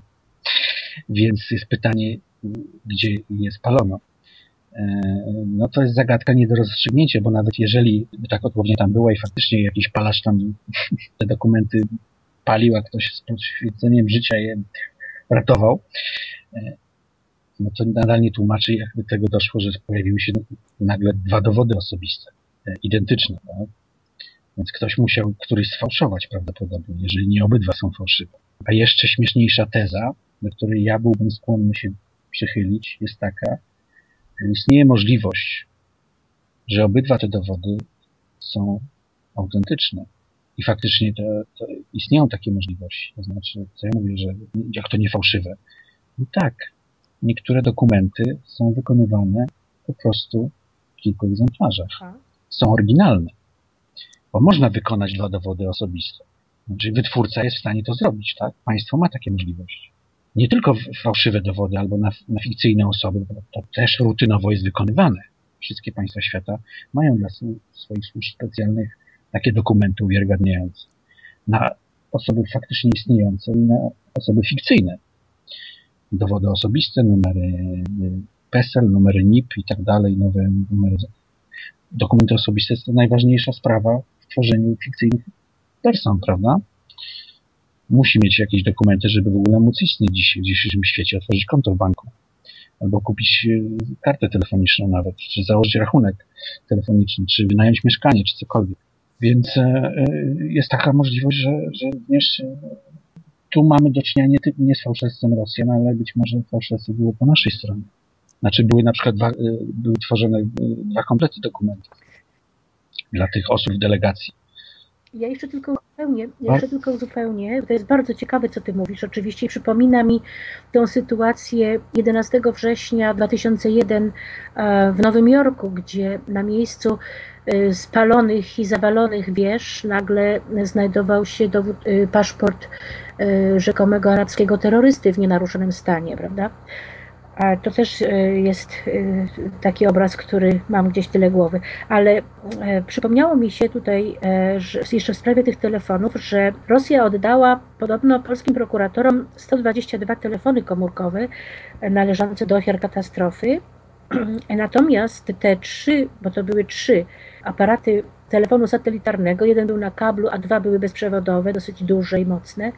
Więc jest pytanie, gdzie je spalono. E, no to jest zagadka nie do rozstrzygnięcia, bo nawet jeżeli ta kotłownia tam była i faktycznie jakiś palacz tam te dokumenty palił, a ktoś z poświęceniem życia je ratował, e, no to nadal nie tłumaczy, jak do tego doszło, że pojawiły się nagle dwa dowody osobiste, e, identyczne. Tak? Więc ktoś musiał któryś sfałszować prawdopodobnie, jeżeli nie obydwa są fałszywe. A jeszcze śmieszniejsza teza, do której ja byłbym skłonny się przychylić, jest taka, istnieje możliwość, że obydwa te dowody są autentyczne. I faktycznie to, to istnieją takie możliwości. To znaczy, co ja mówię, że jak to nie fałszywe. No tak, niektóre dokumenty są wykonywane po prostu w kilku egzemplarzach. Są oryginalne. Bo można wykonać dwa dowody osobiste. Znaczy wytwórca jest w stanie to zrobić, tak? Państwo ma takie możliwości. Nie tylko fałszywe dowody albo na, na fikcyjne osoby, bo to też rutynowo jest wykonywane. Wszystkie państwa świata mają dla swoich służb specjalnych takie dokumenty uwiarygadniające na osoby faktycznie istniejące i na osoby fikcyjne. Dowody osobiste, numery y, PESEL, numery NIP i tak dalej, nowe numery. Dokumenty osobiste to najważniejsza sprawa w tworzeniu fikcyjnych person, prawda? Musi mieć jakieś dokumenty, żeby w ogóle móc istnieć dziś, w dzisiejszym świecie, otworzyć konto w banku albo kupić y, kartę telefoniczną nawet, czy założyć rachunek telefoniczny, czy wynająć mieszkanie, czy cokolwiek. Więc e, e, jest taka możliwość, że, że również e, tu mamy do czynienia nie, nie z fałszerstwem Rosjan, ale być może fałszerstwo było po naszej stronie. Znaczy były na przykład dwa, były tworzone dwa komplety dokumentów dla tych osób w delegacji. Ja jeszcze tylko uzupełnię, ja jeszcze tylko uzupełnię, to jest bardzo ciekawe, co ty mówisz. Oczywiście przypomina mi tą sytuację 11 września 2001 e, w Nowym Jorku, gdzie na miejscu e, spalonych i zawalonych wież nagle znajdował się dowód, e, paszport rzekomego arabskiego terrorysty w nienaruszonym stanie, prawda? To też e, jest e, taki obraz, który mam gdzieś tyle głowy. Ale e, przypomniało mi się tutaj, że jeszcze w sprawie tych telefonów, że Rosja oddała podobno polskim prokuratorom 122 telefony komórkowe należące do ofiar katastrofy. Natomiast te trzy, bo to były trzy aparaty telefonu satelitarnego, jeden był na kablu, a dwa były bezprzewodowe, dosyć duże i mocne,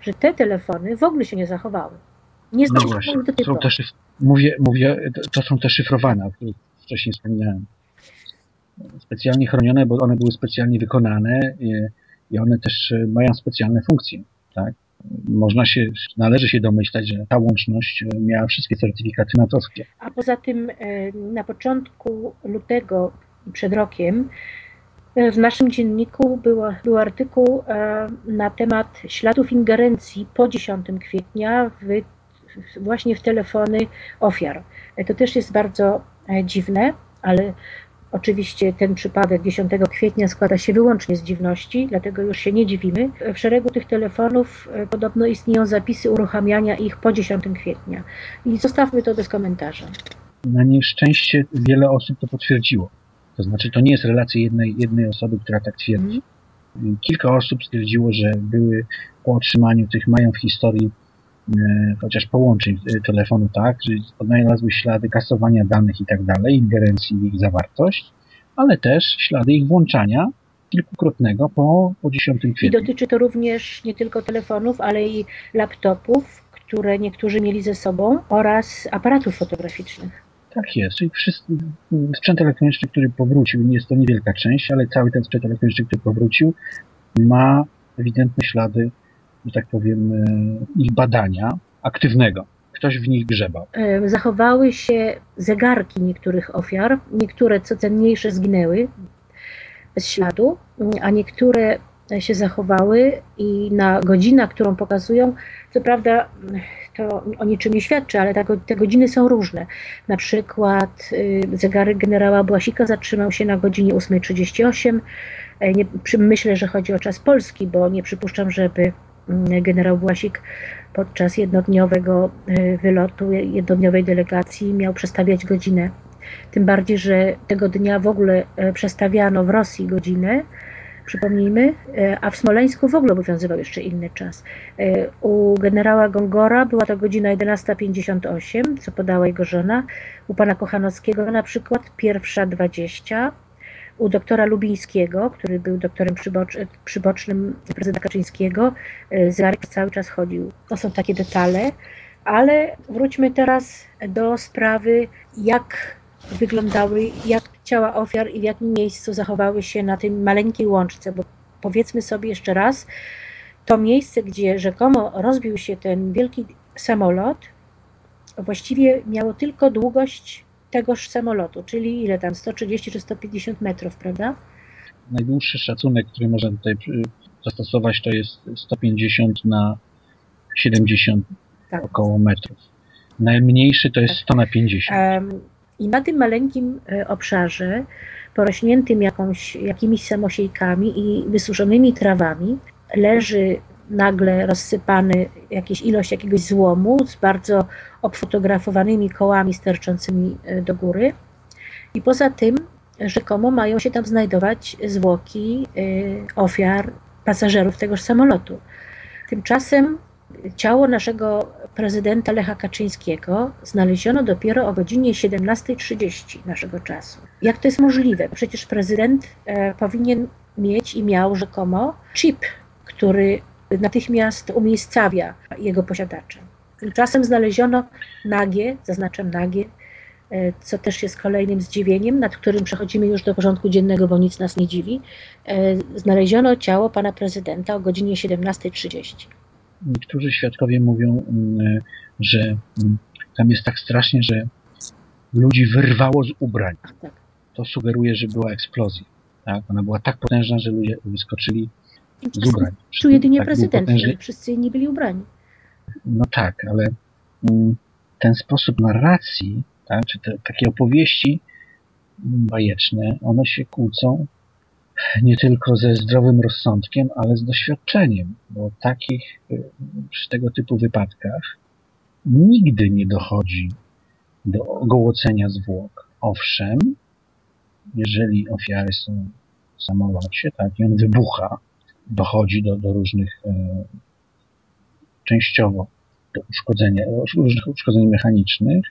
że te telefony w ogóle się nie zachowały. Nie no właśnie, są te szyf- mówię, mówię, to są te szyfrowane, o których wcześniej wspominałem. Specjalnie chronione, bo one były specjalnie wykonane i, i one też e, mają specjalne funkcje. Tak? Można się, należy się domyślać, że ta łączność e, miała wszystkie certyfikaty natowskie. A poza tym e, na początku lutego przed rokiem w naszym dzienniku był, był artykuł na temat śladów ingerencji po 10 kwietnia w właśnie w telefony ofiar. To też jest bardzo e, dziwne, ale Oczywiście ten przypadek 10 kwietnia składa się wyłącznie z dziwności, dlatego już się nie dziwimy. W szeregu tych telefonów e, podobno istnieją zapisy uruchamiania ich po 10 kwietnia. I zostawmy to bez komentarza. Na nieszczęście wiele osób to potwierdziło. To znaczy, to nie jest relacja jednej, jednej osoby, która tak twierdzi. Mm. Kilka osób stwierdziło, że były po otrzymaniu tych, mają w historii E, chociaż połączeń e, telefonu, tak, że odnalazły ślady kasowania danych i tak dalej, ingerencji w ich zawartość, ale też ślady ich włączania kilkukrotnego po, po 10 kwietnia. I dotyczy to również nie tylko telefonów, ale i laptopów, które niektórzy mieli ze sobą oraz aparatów fotograficznych. Tak jest, czyli wszyscy, sprzęt elektroniczny, który powrócił, jest to niewielka część, ale cały ten sprzęt elektroniczny, który powrócił, ma ewidentne ślady że tak powiem, e, ich badania aktywnego. Ktoś w nich grzebał. E, zachowały się zegarki niektórych ofiar, niektóre co cenniejsze zginęły bez śladu, a niektóre się zachowały i na godzinę, którą pokazują, co prawda to o niczym nie świadczy, ale te godziny są różne. Na przykład y, zegarek generała Błasika zatrzymał się na godzinie 8.38. E, nie, myślę, że chodzi o czas polski, bo nie przypuszczam, żeby generał Błasik podczas jednodniowego y, wylotu, jednodniowej delegacji miał przestawiać godzinę. Tym bardziej, że tego dnia w ogóle e, przestawiano w Rosji godzinę, przypomnijmy, e, a w Smoleńsku w ogóle obowiązywał jeszcze inny czas. E, u generała Gongora była to godzina 11.58, co podała jego żona. U pana Kochanowskiego na przykład pierwsza 20, u doktora Lubińskiego, który był doktorem przybocznym prezydenta Kaczyńskiego, e, zegarek cały czas chodził. To są takie detale, ale wróćmy teraz do sprawy, jak wyglądały, jak ciała ofiar i w jakim miejscu zachowały się na tym maleńkiej łączce, bo powiedzmy sobie jeszcze raz, to miejsce, gdzie rzekomo rozbił się ten wielki samolot, właściwie miało tylko długość tegoż samolotu, czyli ile tam, 130 czy 150 metrów, prawda? Najdłuższy szacunek, który można tutaj zastosować, to jest 150 na 70 tak. około metrów. Najmniejszy to jest 100 na 50. I na tym maleńkim e, obszarze, porośniętym jakąś, jakimiś samosiejkami i wysuszonymi trawami, leży nagle rozsypany jakiś ilość jakiegoś złomu z bardzo obfotografowanymi kołami sterczącymi e, do góry. I poza tym rzekomo mają się tam znajdować zwłoki e, ofiar pasażerów tegoż samolotu. Tymczasem ciało naszego prezydenta Lecha Kaczyńskiego znaleziono dopiero o godzinie 17.30 naszego czasu. Jak to jest możliwe? Przecież prezydent e, powinien mieć i miał rzekomo chip, który natychmiast umiejscawia jego posiadacza. Tymczasem znaleziono nagie, zaznaczam nagie, e, co też jest kolejnym zdziwieniem, nad którym przechodzimy już do porządku dziennego, bo nic nas nie dziwi. E, znaleziono ciało pana prezydenta o godzinie 17.30. Niektórzy świadkowie mówią, mm, że mm, tam jest tak strasznie, że ludzi wyrwało z ubrań. Tak. To sugeruje, że była eksplozja. Tak? Ona była tak potężna, że ludzie wyskoczyli z ubrań. Czuł jedynie tak prezydent, potężny... wszyscy inni byli ubrani. No tak, ale mm, ten sposób narracji, tak, czy te, takie opowieści bajeczne, one się kłócą nie tylko ze zdrowym rozsądkiem, ale z doświadczeniem, bo takich y, przy tego typu wypadkach nigdy nie dochodzi do ogołocenia zwłok. Owszem, jeżeli ofiary są w samolocie, tak, i on wybucha, dochodzi do, do różnych e, częściowo do uszkodzenia, różnych uszkodzeń mechanicznych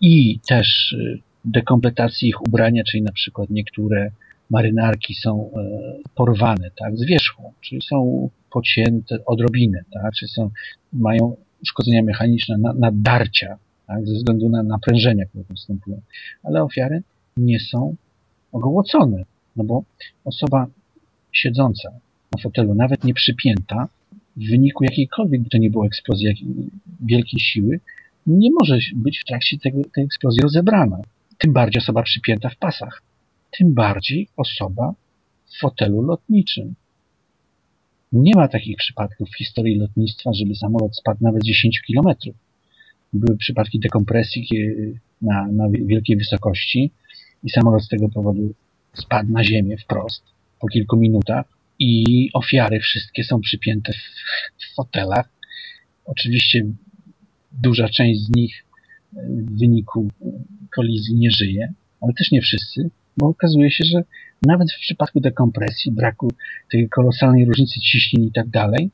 i też e, dekompletacji ich ubrania, czyli na przykład niektóre marynarki są e, porwane tak, z wierzchu, czyli są pocięte odrobinę, tak, czy są, mają uszkodzenia mechaniczne, nadarcia, tak, ze względu na naprężenia, które występują. Ale ofiary nie są ogołocone, no bo osoba siedząca na fotelu, nawet nie przypięta, w wyniku jakiejkolwiek by to nie było eksplozji wielkiej siły, nie może być w trakcie tego, tej eksplozji rozebrana. Tym bardziej osoba przypięta w pasach. Tym bardziej osoba w fotelu lotniczym. Nie ma takich przypadków w historii lotnictwa, żeby samolot spadł nawet z 10 kilometrów. Były przypadki dekompresji na, na wielkiej wysokości i samolot z tego powodu spadł na ziemię wprost po kilku minutach i ofiary wszystkie są przypięte w fotelach. Oczywiście duża część z nich w wyniku kolizji nie żyje, ale też nie wszyscy, bo okazuje się, że nawet w przypadku dekompresji, braku tej kolosalnej różnicy ciśnień i tak dalej,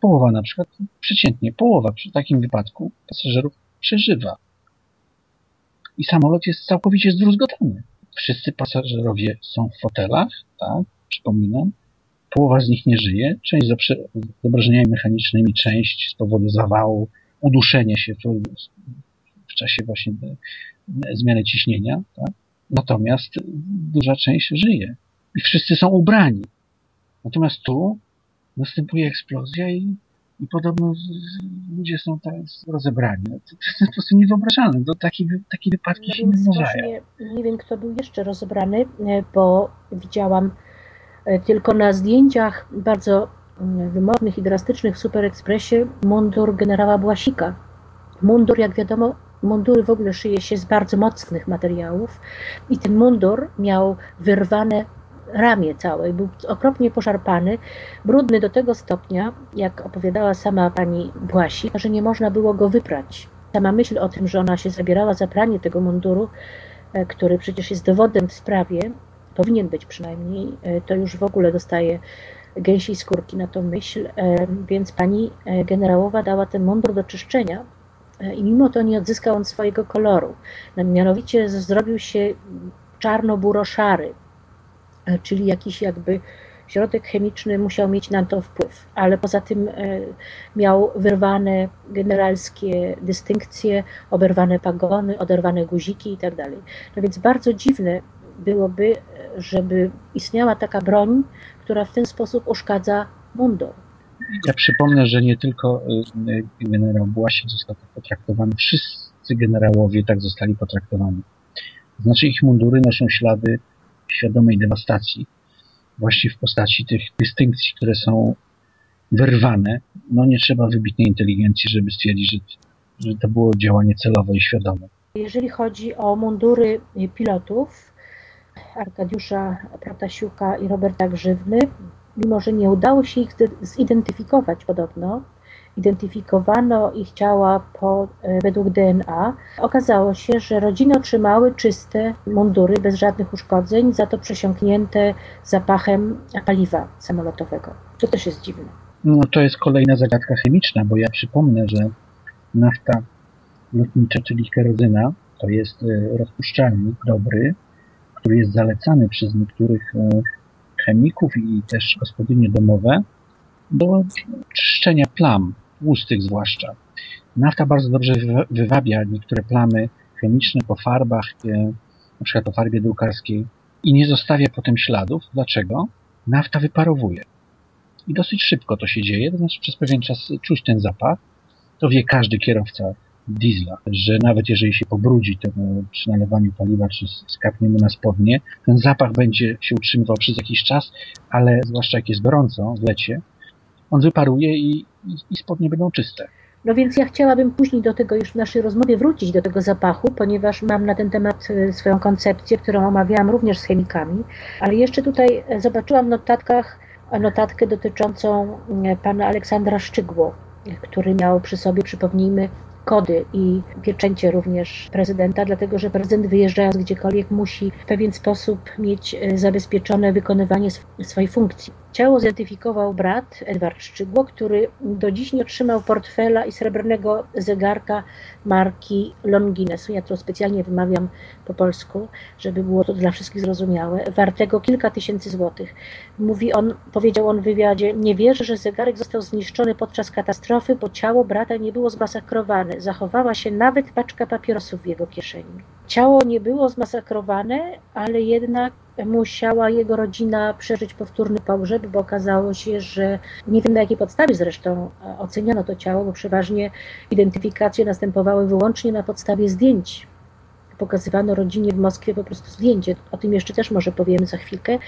połowa na przykład, przeciętnie połowa przy takim wypadku pasażerów przeżywa. I samolot jest całkowicie zdruzgotany. Wszyscy pasażerowie są w fotelach, tak, przypominam. Połowa z nich nie żyje, część z obrażeniami mechanicznymi, część z powodu zawału, uduszenia się w, w czasie właśnie zmiany ciśnienia, tak? Natomiast duża część żyje. I wszyscy są ubrani. Natomiast tu następuje eksplozja i, i podobno ludzie są tak rozebrani. To, to jest po prostu niewyobrażalne. Do takie, takie wypadki no się nie zdarzają. Nie, nie wiem, kto był jeszcze rozebrany, e, bo widziałam e, tylko na zdjęciach bardzo mm, wymownych i drastycznych w Super Expressie mundur generała Błasika. Mundur, jak wiadomo, mundury w ogóle szyje się z bardzo mocnych materiałów i ten mundur miał wyrwane ramię całe, był okropnie poszarpany, brudny do tego stopnia, jak opowiadała sama pani Błasi, że nie można było go wyprać. Sama myśl o tym, że ona się zabierała za pranie tego munduru, e, który przecież jest dowodem w sprawie, powinien być przynajmniej, e, to już w ogóle dostaje gęsiej skórki na tą myśl, e, więc pani generałowa dała ten mundur do czyszczenia i mimo to nie odzyskał on swojego koloru. Mianowicie zrobił się czarno-buro-szary, czyli jakiś jakby środek chemiczny musiał mieć na to wpływ, ale poza tym e, miał wyrwane generalskie dystynkcje, oberwane pagony, oderwane guziki itd. Tak no więc bardzo dziwne byłoby, żeby istniała taka broń, która w ten sposób uszkadza mundur. Ja przypomnę, że nie tylko generał Błasik został tak potraktowany, wszyscy generałowie tak zostali potraktowani. Znaczy ich mundury noszą ślady świadomej dewastacji, właśnie w postaci tych dystynkcji, które są wyrwane. No nie trzeba wybitnej inteligencji, żeby stwierdzić, że, że to było działanie celowe i świadome. Jeżeli chodzi o mundury pilotów, Arkadiusza Protasiuka i Roberta Grzywny, mimo że nie udało się ich zidentyfikować podobno, identyfikowano ich ciała po, e, według DNA, okazało się, że rodziny otrzymały czyste mundury bez żadnych uszkodzeń, za to przesiąknięte zapachem paliwa samolotowego. To też jest dziwne. No to jest kolejna zagadka chemiczna, bo ja przypomnę, że nafta lotnicza, czyli kerozyna, to jest e, rozpuszczalnik dobry, który jest zalecany przez niektórych e, chemików i też gospodynie domowe do czyszczenia plam, tłustych zwłaszcza. Nafta bardzo dobrze wywabia niektóre plamy chemiczne po farbach, e, na przykład po farbie drukarskiej i nie zostawia potem śladów. Dlaczego? Nafta wyparowuje. I dosyć szybko to się dzieje, to znaczy przez pewien czas czuć ten zapach. To wie każdy kierowca diesla, że nawet jeżeli się pobrudzi tym przy nalewaniu paliwa, czy skapnie mu na spodnie, ten zapach będzie się utrzymywał przez jakiś czas, ale zwłaszcza jak jest gorąco w lecie, on wyparuje i, i, i spodnie będą czyste. No więc ja chciałabym później do tego już w naszej rozmowie wrócić do tego zapachu, ponieważ mam na ten temat e, swoją koncepcję, którą omawiałam również z chemikami, ale jeszcze tutaj e, zobaczyłam w notatkach notatkę dotyczącą e, pana Aleksandra Szczygło, który miał przy sobie, przypomnijmy, kody i pieczęcie również prezydenta, dlatego że prezydent wyjeżdżając gdziekolwiek musi w pewien sposób mieć zabezpieczone wykonywanie swojej funkcji. Ciało zidentyfikował brat Edward Szczygło, który do dziś nie otrzymał portfela i srebrnego zegarka marki Longines. Ja to specjalnie wymawiam po polsku, żeby było to dla wszystkich zrozumiałe. Wartego kilka tysięcy złotych. Mówi on, powiedział on w wywiadzie, nie wierzę, że zegarek został zniszczony podczas katastrofy, bo ciało brata nie było zmasakrowane. Zachowała się nawet paczka papierosów w jego kieszeni. Ciało nie było zmasakrowane, ale jednak musiała jego rodzina przeżyć powtórny pogrzeb, bo okazało się, że nie wiem na jakiej podstawie zresztą oceniano to ciało, bo przeważnie identyfikacje następowały wyłącznie na podstawie zdjęć. Pokazywano rodzinie w Moskwie po prostu zdjęcie. O tym jeszcze też może powiemy za chwilkę,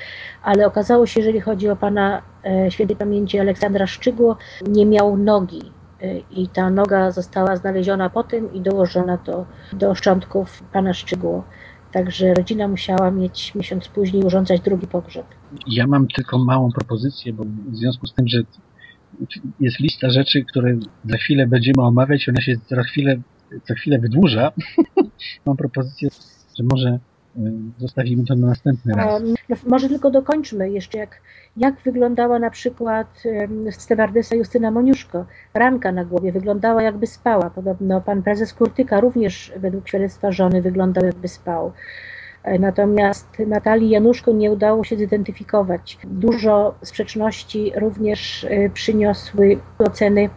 ale okazało się, jeżeli chodzi o pana e, świętej pamięci Aleksandra Szczygło, nie miał nogi e, i ta noga została znaleziona potem i dołożona do, do szczątków pana Szczygło. Także rodzina musiała mieć miesiąc później urządzać drugi pogrzeb. Ja mam tylko małą propozycję, bo w związku z tym, że jest lista rzeczy, które za chwilę będziemy omawiać, ona się za chwilę, za chwilę wydłuża. mam propozycję, że może zostawimy to na następny raz. No, może tylko dokończmy jeszcze, jak, jak wyglądała na przykład stewardesa Justyna Moniuszko. Ranka na głowie wyglądała jakby spała. Podobno pan prezes Kurtyka również według świadectwa żony wyglądał jakby spał. E, natomiast Natalii Januszko nie udało się zidentyfikować. Dużo sprzeczności również e, przyniosły oceny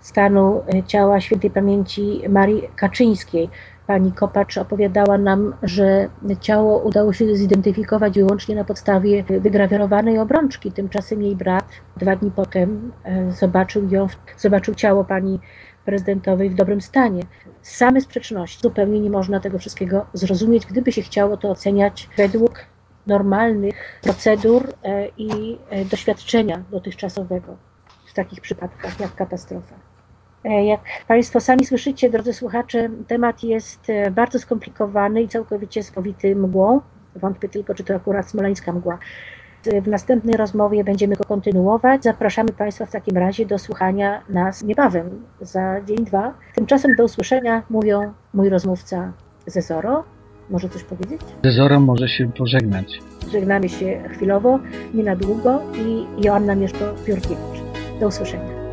stanu e, ciała świętej pamięci Marii Kaczyńskiej. Pani Kopacz opowiadała nam, że ciało udało się zidentyfikować wyłącznie na podstawie wygrawerowanej obrączki. Tymczasem jej brat dwa dni potem e, zobaczył ją, zobaczył ciało pani prezydentowej w dobrym stanie. Same sprzeczności. Zupełnie nie można tego wszystkiego zrozumieć, gdyby się chciało to oceniać według normalnych procedur e, i e, doświadczenia dotychczasowego w takich przypadkach jak katastrofa. E, jak Państwo sami słyszycie, drodzy słuchacze, temat jest e, bardzo skomplikowany i całkowicie spowity mgłą. Wątpię tylko, czy to akurat smoleńska mgła. E, w następnej rozmowie będziemy go kontynuować. Zapraszamy Państwa w takim razie do słuchania nas niebawem, za dzień, dwa. Tymczasem do usłyszenia mówią mój rozmówca ze Zoro. Może coś powiedzieć? Ze Zoro może się pożegnać. Żegnamy się chwilowo, nie na długo i Joanna Mieszko-Piórkiewicz. Do usłyszenia.